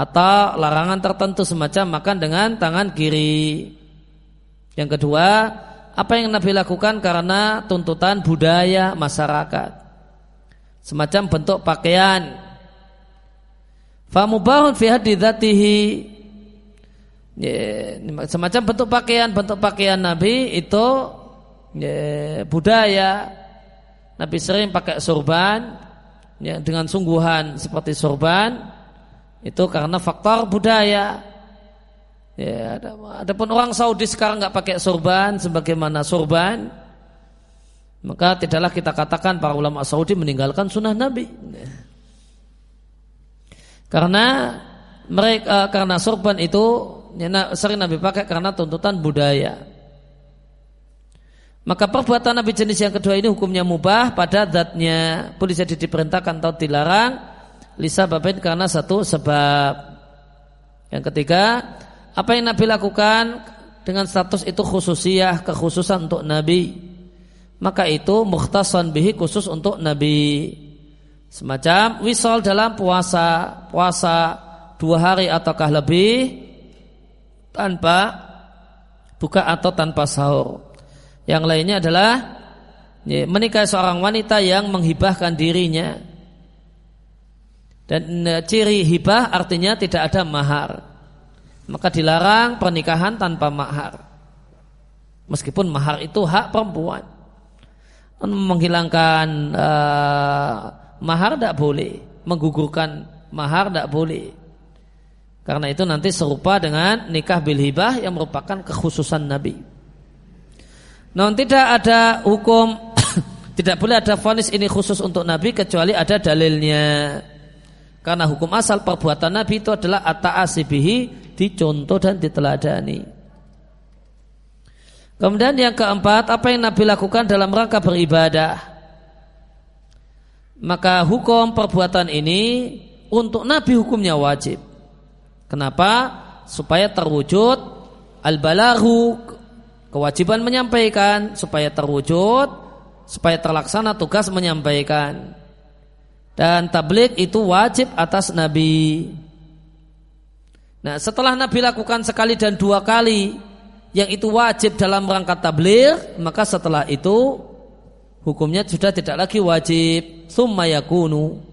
atau larangan tertentu semacam makan dengan tangan kiri. Yang kedua, apa yang Nabi lakukan karena tuntutan budaya masyarakat. Semacam bentuk pakaian. Famubahun fi hadidatihi semacam bentuk pakaian bentuk pakaian Nabi itu ya, budaya. Nabi sering pakai sorban dengan sungguhan seperti sorban. Itu karena faktor budaya. Ya ada pun orang Saudi sekarang nggak pakai sorban sebagaimana sorban maka tidaklah kita katakan para ulama Saudi meninggalkan sunnah Nabi. Karena mereka karena sorban itu sering Nabi pakai karena tuntutan budaya. Maka perbuatan Nabi jenis yang kedua ini hukumnya mubah pada zatnya. Boleh jadi diperintahkan atau dilarang. Lisa babin karena satu sebab. Yang ketiga, apa yang Nabi lakukan dengan status itu khususiyah, kekhususan untuk Nabi. Maka itu mukhtasan bihi khusus untuk Nabi. Semacam wisol dalam puasa. Puasa dua hari ataukah lebih tanpa buka atau tanpa sahur. Yang lainnya adalah ya, menikah seorang wanita yang menghibahkan dirinya. Dan e, ciri hibah artinya tidak ada mahar. Maka dilarang pernikahan tanpa mahar. Meskipun mahar itu hak perempuan. Menghilangkan uh, mahar tidak boleh. Menggugurkan mahar tidak boleh. Karena itu nanti serupa dengan nikah bil hibah yang merupakan kekhususan Nabi. Non tidak ada hukum tidak boleh ada vonis ini khusus untuk Nabi kecuali ada dalilnya. Karena hukum asal perbuatan Nabi itu adalah at-ta'asibihi dicontoh dan diteladani. Kemudian yang keempat, apa yang Nabi lakukan dalam rangka beribadah? Maka hukum perbuatan ini untuk Nabi hukumnya wajib. Kenapa? Supaya terwujud al-balahu kewajiban menyampaikan supaya terwujud supaya terlaksana tugas menyampaikan dan tabligh itu wajib atas Nabi. Nah, setelah Nabi lakukan sekali dan dua kali yang itu wajib dalam rangka tabligh, maka setelah itu hukumnya sudah tidak lagi wajib. Summa yakunu.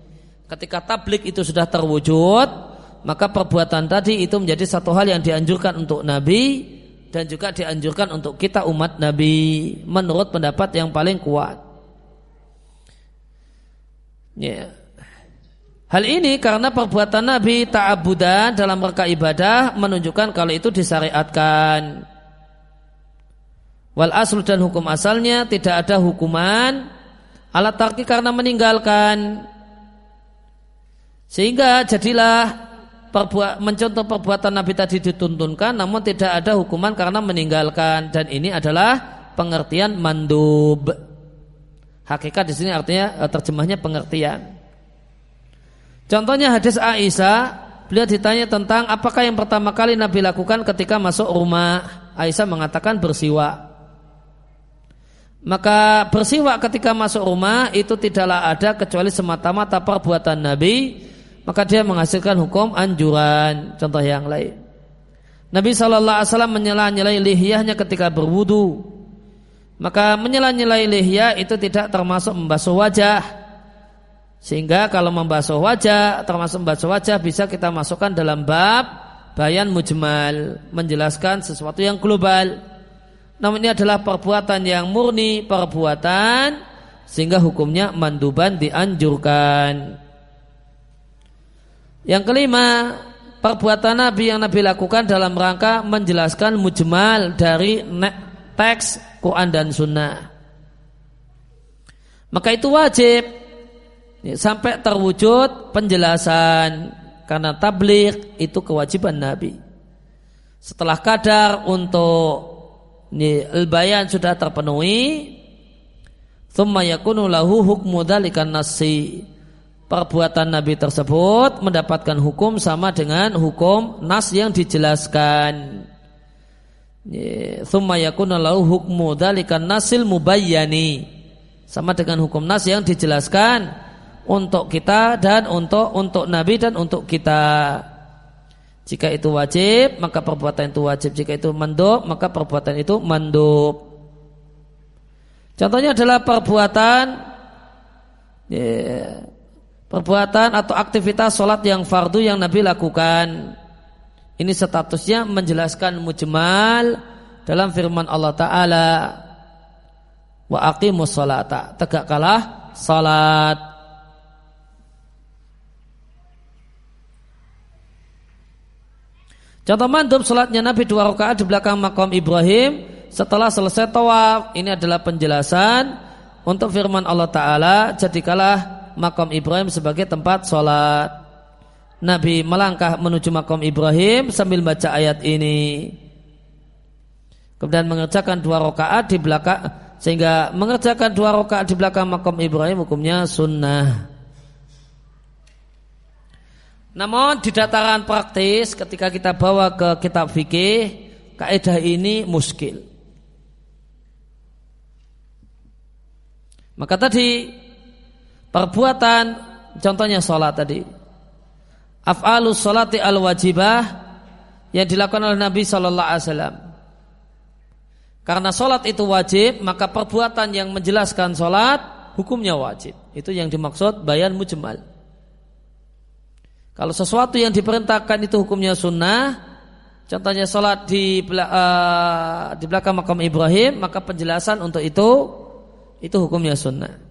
Ketika tabligh itu sudah terwujud, maka perbuatan tadi itu menjadi satu hal yang dianjurkan untuk Nabi dan juga dianjurkan untuk kita umat Nabi menurut pendapat yang paling kuat. Ya. Hal ini karena perbuatan Nabi ta'abudan dalam rangka ibadah menunjukkan kalau itu disyariatkan. Wal aslu dan hukum asalnya tidak ada hukuman alat tarki karena meninggalkan. Sehingga jadilah perbuat, mencontoh perbuatan Nabi tadi dituntunkan namun tidak ada hukuman karena meninggalkan dan ini adalah pengertian mandub. Hakikat di sini artinya eh, terjemahnya pengertian. Contohnya hadis Aisyah, beliau ditanya tentang apakah yang pertama kali Nabi lakukan ketika masuk rumah. Aisyah mengatakan bersiwak. Maka bersiwak ketika masuk rumah itu tidaklah ada kecuali semata-mata perbuatan Nabi. Maka dia menghasilkan hukum anjuran. Contoh yang lain. Nabi Wasallam menyela-nyelai lihyahnya ketika berwudu. Maka menyela-nyelai lihya itu tidak termasuk membasuh wajah. Sehingga kalau membasuh wajah, termasuk membasuh wajah bisa kita masukkan dalam bab bayan mujmal, menjelaskan sesuatu yang global. Namun ini adalah perbuatan yang murni, perbuatan sehingga hukumnya manduban dianjurkan. Yang kelima, perbuatan Nabi yang Nabi lakukan dalam rangka menjelaskan mujmal dari teks Quran dan Sunnah. Maka itu wajib sampai terwujud penjelasan karena tabligh itu kewajiban Nabi. Setelah kadar untuk al-bayan sudah terpenuhi, thumma yakunu lahu hukmu nasi. Perbuatan Nabi tersebut mendapatkan hukum sama dengan hukum nas yang dijelaskan. Thumma yakunu lahu hukmu dzalikan nasil mubayyani. Sama dengan hukum nas yang dijelaskan untuk kita dan untuk untuk Nabi dan untuk kita. Jika itu wajib, maka perbuatan itu wajib. Jika itu mandub, maka perbuatan itu mandub. Contohnya adalah perbuatan ya, perbuatan atau aktivitas sholat yang fardu yang Nabi lakukan. Ini statusnya menjelaskan mujmal dalam firman Allah Ta'ala wa aqimus sholata tegakkanlah salat Contoh mandub sholatnya Nabi dua rakaat di belakang makam Ibrahim setelah selesai tawaf. Ini adalah penjelasan untuk firman Allah Ta'ala jadikalah makam Ibrahim sebagai tempat sholat. Nabi melangkah menuju makam Ibrahim sambil baca ayat ini. Kemudian mengerjakan dua rakaat di belakang sehingga mengerjakan dua rakaat di belakang makam Ibrahim hukumnya sunnah. Namun di dataran praktis ketika kita bawa ke kitab fikih kaidah ini muskil. Maka tadi perbuatan contohnya sholat tadi. Af'alus sholati al wajibah yang dilakukan oleh Nabi Shallallahu Alaihi Wasallam. Karena sholat itu wajib, maka perbuatan yang menjelaskan sholat hukumnya wajib. Itu yang dimaksud bayan mujmal. Kalau sesuatu yang diperintahkan itu hukumnya sunnah, contohnya sholat di, uh, di belakang makam Ibrahim, maka penjelasan untuk itu itu hukumnya sunnah.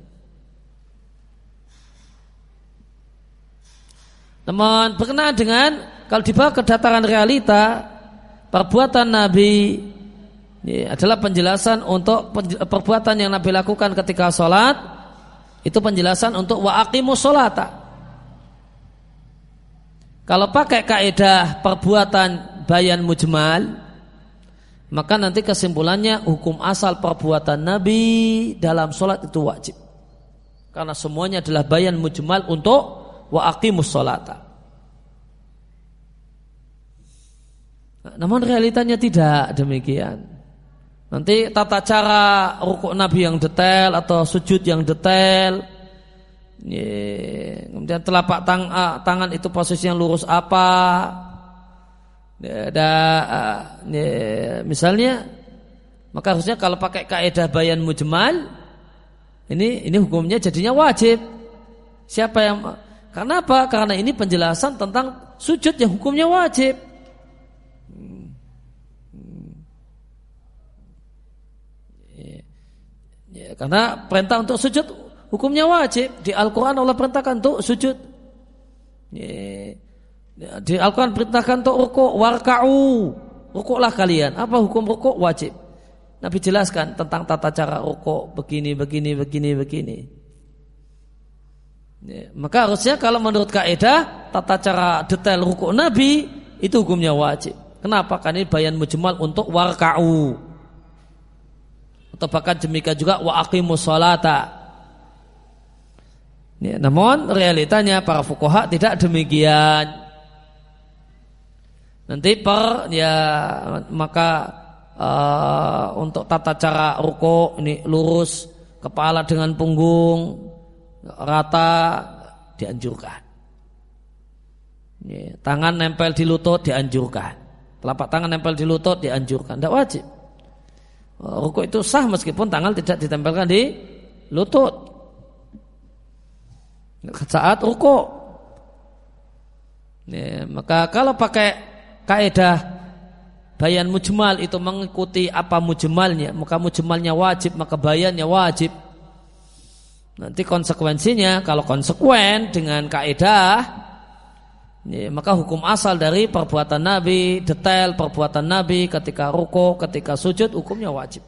Namun berkenaan dengan kalau dibawa ke dataran realita, perbuatan Nabi ini adalah penjelasan untuk perbuatan yang Nabi lakukan ketika sholat, itu penjelasan untuk wa'akimu sholata kalau pakai kaidah perbuatan bayan mujmal, maka nanti kesimpulannya hukum asal perbuatan Nabi dalam sholat itu wajib. Karena semuanya adalah bayan mujmal untuk wa aqimus sholata. Namun realitanya tidak demikian. Nanti tata cara rukuk Nabi yang detail atau sujud yang detail. Kemudian telapak tang, tangan itu posisi yang lurus apa. Ada misalnya maka harusnya kalau pakai kaidah bayan mujmal ini ini hukumnya jadinya wajib. Siapa yang karena apa? Karena ini penjelasan tentang sujud yang hukumnya wajib. Ya, karena perintah untuk sujud hukumnya wajib. Di Al-Quran Allah perintahkan untuk sujud. Ya, di Al-Quran perintahkan untuk rukuk warka'u. Rukuklah kalian. Apa hukum rukuk? Wajib. Nabi jelaskan tentang tata cara rukuk begini, begini, begini, begini. Ya, maka harusnya kalau menurut kaidah tata cara detail rukuk Nabi itu hukumnya wajib. Kenapa? Karena ini bayan mujmal untuk warka'u atau bahkan demikian juga wa aqimus salata. Ya, namun realitanya para fukoha tidak demikian. Nanti per ya maka uh, untuk tata cara ruko ini lurus kepala dengan punggung rata dianjurkan. Tangan nempel di lutut dianjurkan. Telapak tangan nempel di lutut dianjurkan. Tidak wajib. Rukuk itu sah meskipun tangan tidak ditempelkan di lutut. Saat rukuk. Maka kalau pakai kaidah bayan mujmal itu mengikuti apa mujmalnya, maka mujmalnya wajib, maka bayannya wajib. Nanti konsekuensinya kalau konsekuen dengan kaidah Ya, maka hukum asal dari perbuatan Nabi, detail perbuatan Nabi ketika ruko, ketika sujud, hukumnya wajib.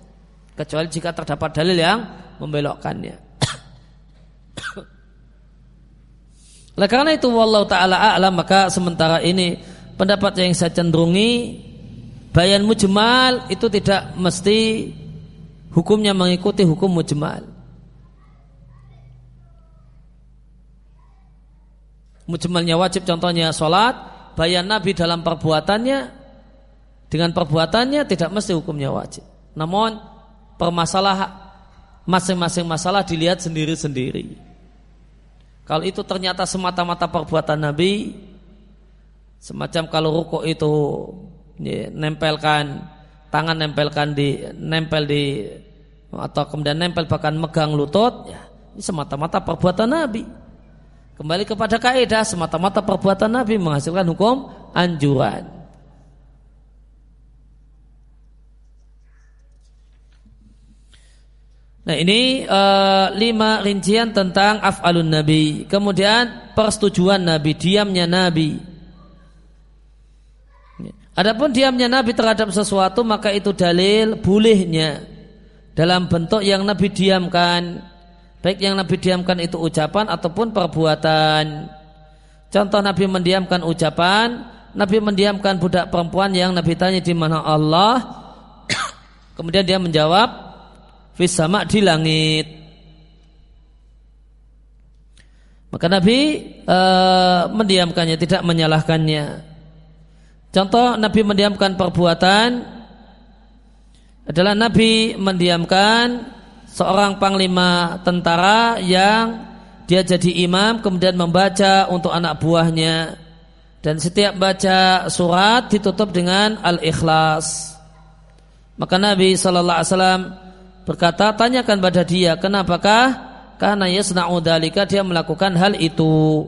Kecuali jika terdapat dalil yang membelokkannya. Oleh karena itu wallahu taala a'lam maka sementara ini pendapat yang saya cenderungi bayan mujmal itu tidak mesti hukumnya mengikuti hukum mujmal. Mujmalnya wajib contohnya sholat bayan Nabi dalam perbuatannya dengan perbuatannya tidak mesti hukumnya wajib. Namun permasalah masing-masing masalah dilihat sendiri-sendiri. Kalau itu ternyata semata-mata perbuatan Nabi semacam kalau ruko itu ya, nempelkan tangan nempelkan di nempel di atau kemudian nempel bahkan megang lutut ya ini semata-mata perbuatan Nabi Kembali kepada kaidah semata-mata perbuatan Nabi menghasilkan hukum anjuran. Nah ini uh, lima rincian tentang af'alun Nabi. Kemudian persetujuan Nabi, diamnya Nabi. Adapun diamnya Nabi terhadap sesuatu maka itu dalil bolehnya dalam bentuk yang Nabi diamkan Baik yang Nabi diamkan itu ucapan ataupun perbuatan. Contoh Nabi mendiamkan ucapan, Nabi mendiamkan budak perempuan yang Nabi tanya di mana Allah. Kemudian dia menjawab, fis sama di langit. Maka Nabi e, mendiamkannya, tidak menyalahkannya. Contoh Nabi mendiamkan perbuatan adalah Nabi mendiamkan seorang panglima tentara yang dia jadi imam kemudian membaca untuk anak buahnya. Dan setiap baca surat ditutup dengan al-ikhlas. Maka Nabi Shallallahu Alaihi Wasallam berkata tanyakan pada dia kenapakah karena yasna'u dalika dia melakukan hal itu?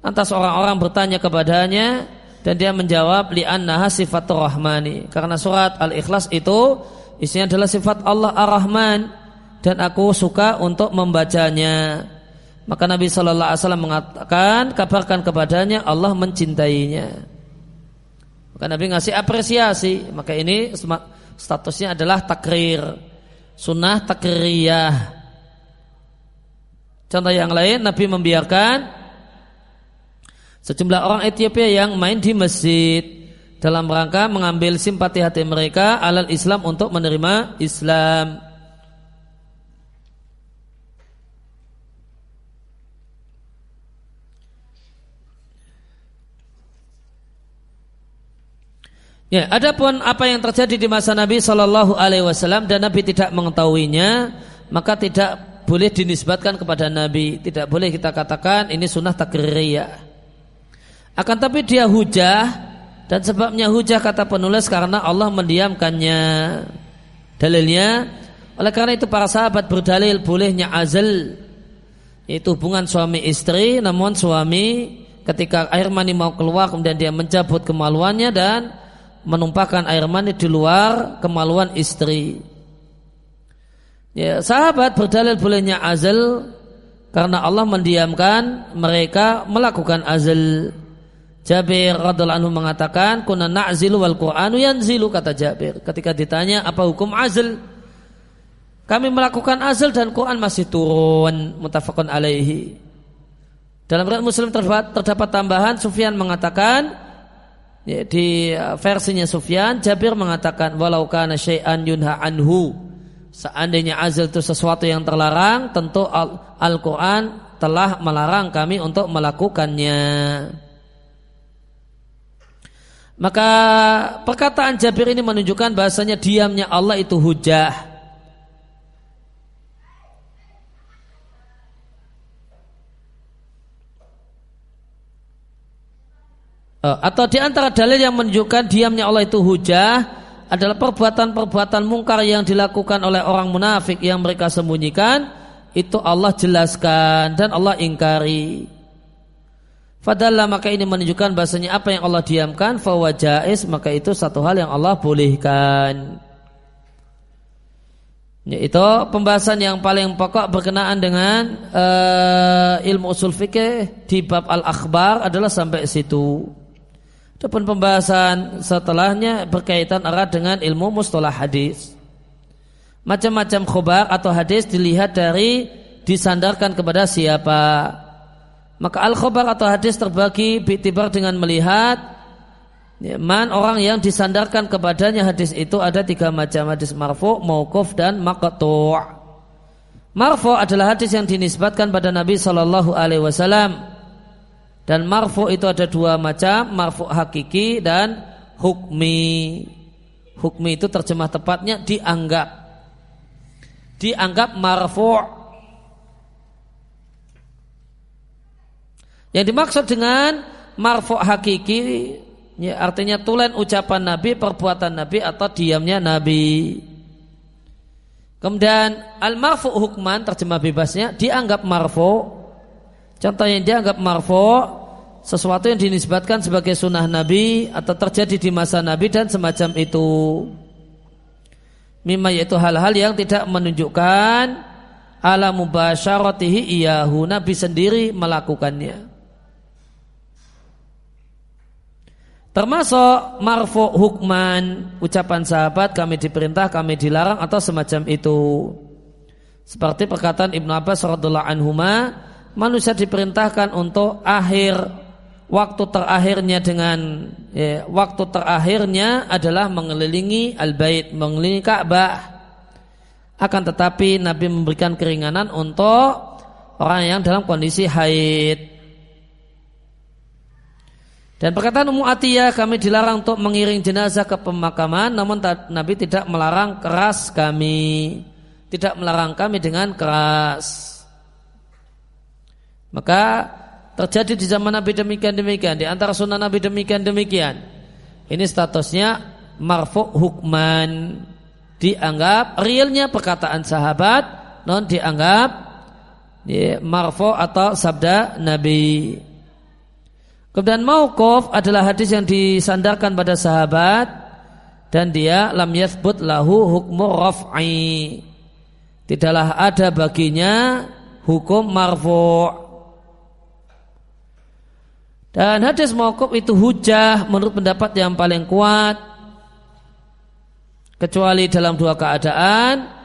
Lantas orang-orang bertanya kepadanya dan dia menjawab li'annaha sifatur rahmani. Karena surat al-ikhlas itu isinya adalah sifat Allah ar-Rahman dan aku suka untuk membacanya. Maka Nabi Shallallahu Alaihi Wasallam mengatakan, kabarkan kepadanya Allah mencintainya. Maka Nabi ngasih apresiasi. Maka ini statusnya adalah takrir, sunnah takriyah. Contoh yang lain, Nabi membiarkan sejumlah orang Ethiopia yang main di masjid dalam rangka mengambil simpati hati mereka alal Islam untuk menerima Islam. Ya, adapun apa yang terjadi di masa Nabi Shallallahu Alaihi Wasallam dan Nabi tidak mengetahuinya, maka tidak boleh dinisbatkan kepada Nabi. Tidak boleh kita katakan ini sunnah takririyah. Akan tapi dia hujah dan sebabnya hujah kata penulis karena Allah mendiamkannya. Dalilnya, oleh karena itu para sahabat berdalil bolehnya azal itu hubungan suami istri, namun suami ketika air mani mau keluar kemudian dia mencabut kemaluannya dan menumpahkan air mani di luar kemaluan istri. Ya, sahabat berdalil bolehnya azal karena Allah mendiamkan mereka melakukan azal. Jabir radhiallahu anhu mengatakan, "Kunna na'zilu wal Qur'anu yanzilu," kata Jabir. Ketika ditanya apa hukum azal, kami melakukan azal dan Quran masih turun, mutafakun alaihi. Dalam riwayat Muslim terdapat, terdapat tambahan Sufyan mengatakan, Ya, di uh, versinya Sufyan Jabir mengatakan walau kana syai'an yunha anhu. Seandainya azal itu sesuatu yang terlarang tentu Al-Qur'an telah melarang kami untuk melakukannya. Maka perkataan Jabir ini menunjukkan bahasanya diamnya Allah itu hujah atau di antara dalil yang menunjukkan diamnya Allah itu hujah adalah perbuatan-perbuatan mungkar yang dilakukan oleh orang munafik yang mereka sembunyikan itu Allah jelaskan dan Allah ingkari. Fadalla maka ini menunjukkan bahasanya apa yang Allah diamkan fawajais maka itu satu hal yang Allah bolehkan. Itu pembahasan yang paling pokok berkenaan dengan uh, ilmu usul fikih di bab al-akhbar adalah sampai situ. Adapun pembahasan setelahnya berkaitan erat dengan ilmu mustalah hadis. Macam-macam khobar atau hadis dilihat dari disandarkan kepada siapa. Maka al khobar atau hadis terbagi bitibar dengan melihat ya, man orang yang disandarkan kepadanya hadis itu ada tiga macam hadis marfu, mauquf dan maqtu'. Marfu adalah hadis yang dinisbatkan pada Nabi Shallallahu Alaihi Wasallam dan marfu itu ada dua macam, marfu hakiki dan hukmi. Hukmi itu terjemah tepatnya dianggap. Dianggap marfu. Yang dimaksud dengan marfu hakiki ya, artinya tulen ucapan Nabi, perbuatan Nabi atau diamnya Nabi. Kemudian al-marfu hukman terjemah bebasnya dianggap marfu. Contoh yang dianggap marfu sesuatu yang dinisbatkan sebagai sunnah Nabi atau terjadi di masa Nabi dan semacam itu. Mimma yaitu hal-hal yang tidak menunjukkan ala mubasyaratihi iyahu Nabi sendiri melakukannya. Termasuk marfu hukman ucapan sahabat kami diperintah kami dilarang atau semacam itu. Seperti perkataan Ibnu Abbas radhiallahu anhuma manusia diperintahkan untuk akhir waktu terakhirnya dengan ya, waktu terakhirnya adalah mengelilingi al-bait, mengelilingi Ka'bah. Akan tetapi Nabi memberikan keringanan untuk orang yang dalam kondisi haid. Dan perkataan Ummu Atiyah kami dilarang untuk mengiring jenazah ke pemakaman namun Nabi tidak melarang keras kami. Tidak melarang kami dengan keras. Maka terjadi di zaman Nabi demikian demikian di antara sunnah Nabi demikian demikian. Ini statusnya marfu hukman. Dianggap realnya perkataan sahabat non dianggap ya, marfu atau sabda Nabi. Kemudian mauquf adalah hadis yang disandarkan pada sahabat dan dia lam yathbut lahu hukmu raf'i. Tidaklah ada baginya hukum marfu' Dan hadis mauquf itu hujah menurut pendapat yang paling kuat kecuali dalam dua keadaan.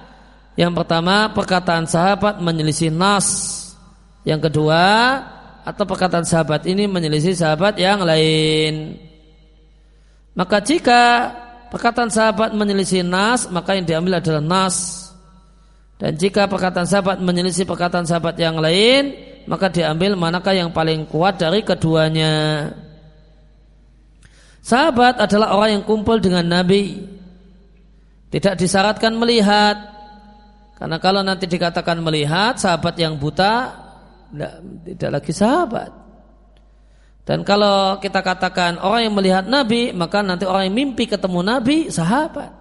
Yang pertama perkataan sahabat menyelisih nas. Yang kedua atau perkataan sahabat ini menyelisih sahabat yang lain. Maka jika perkataan sahabat menyelisih nas, maka yang diambil adalah nas. Dan jika perkataan sahabat menyelisih perkataan sahabat yang lain, maka diambil manakah yang paling kuat dari keduanya. Sahabat adalah orang yang kumpul dengan Nabi. Tidak disyaratkan melihat. Karena kalau nanti dikatakan melihat, sahabat yang buta tidak, tidak lagi sahabat. Dan kalau kita katakan orang yang melihat Nabi, maka nanti orang yang mimpi ketemu Nabi sahabat.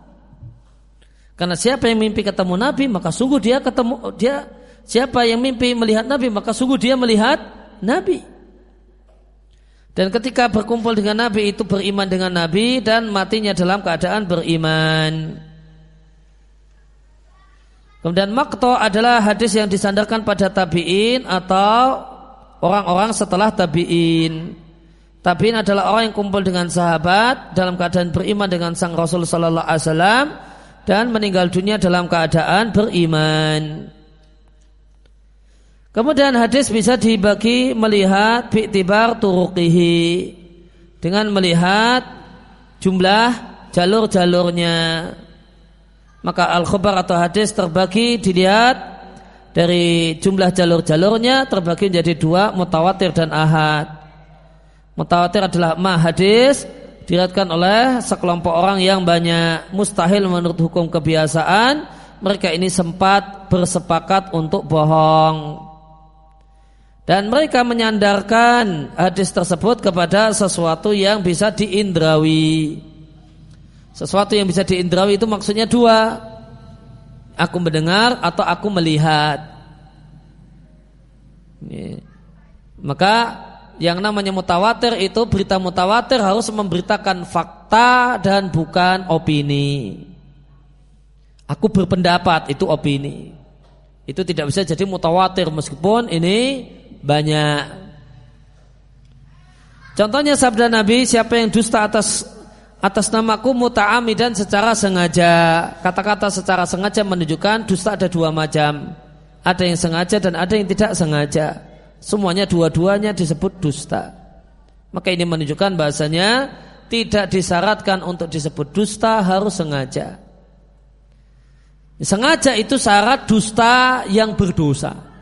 Karena siapa yang mimpi ketemu Nabi, maka sungguh dia ketemu dia siapa yang mimpi melihat Nabi, maka sungguh dia melihat Nabi. Dan ketika berkumpul dengan Nabi itu beriman dengan Nabi dan matinya dalam keadaan beriman. Kemudian makto adalah hadis yang disandarkan pada tabi'in atau orang-orang setelah tabi'in. Tabi'in adalah orang yang kumpul dengan sahabat dalam keadaan beriman dengan sang Rasul sallallahu alaihi wasallam dan meninggal dunia dalam keadaan beriman. Kemudian hadis bisa dibagi melihat bi'tibar turuqihi dengan melihat jumlah jalur-jalurnya. Maka al-khabar atau hadis terbagi dilihat dari jumlah jalur-jalurnya terbagi menjadi dua mutawatir dan ahad. Mutawatir adalah ma hadis diriatkan oleh sekelompok orang yang banyak mustahil menurut hukum kebiasaan mereka ini sempat bersepakat untuk bohong dan mereka menyandarkan hadis tersebut kepada sesuatu yang bisa diindrawi sesuatu yang bisa diindrawi itu maksudnya dua Aku mendengar atau aku melihat. Maka yang namanya mutawatir itu berita mutawatir harus memberitakan fakta dan bukan opini. Aku berpendapat itu opini. Itu tidak bisa jadi mutawatir meskipun ini banyak. Contohnya sabda Nabi siapa yang dusta atas atas namaku muta'amidan secara sengaja. Kata-kata secara sengaja menunjukkan dusta ada dua macam. Ada yang sengaja dan ada yang tidak sengaja. Semuanya dua-duanya disebut dusta. Maka ini menunjukkan bahasanya tidak disyaratkan untuk disebut dusta harus sengaja. Sengaja itu syarat dusta yang berdosa.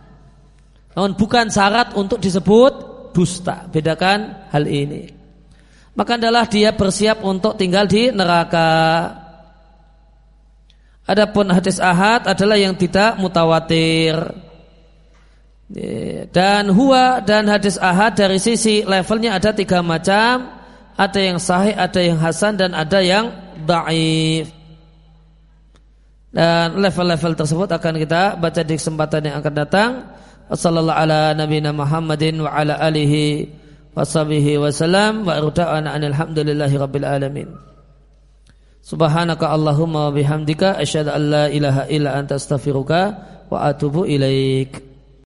Namun bukan syarat untuk disebut dusta. Bedakan hal ini maka adalah dia bersiap untuk tinggal di neraka. Adapun hadis ahad adalah yang tidak mutawatir. Dan huwa dan hadis ahad dari sisi levelnya ada tiga macam. Ada yang sahih, ada yang hasan, dan ada yang daif. Dan level-level tersebut akan kita baca di kesempatan yang akan datang. Wassalamualaikum warahmatullahi Muhammadin wa ala washabihi wasallam wa Subhanaka Allahumma bihamdika asyhadu an la ilaha illa anta wa atubu ilaik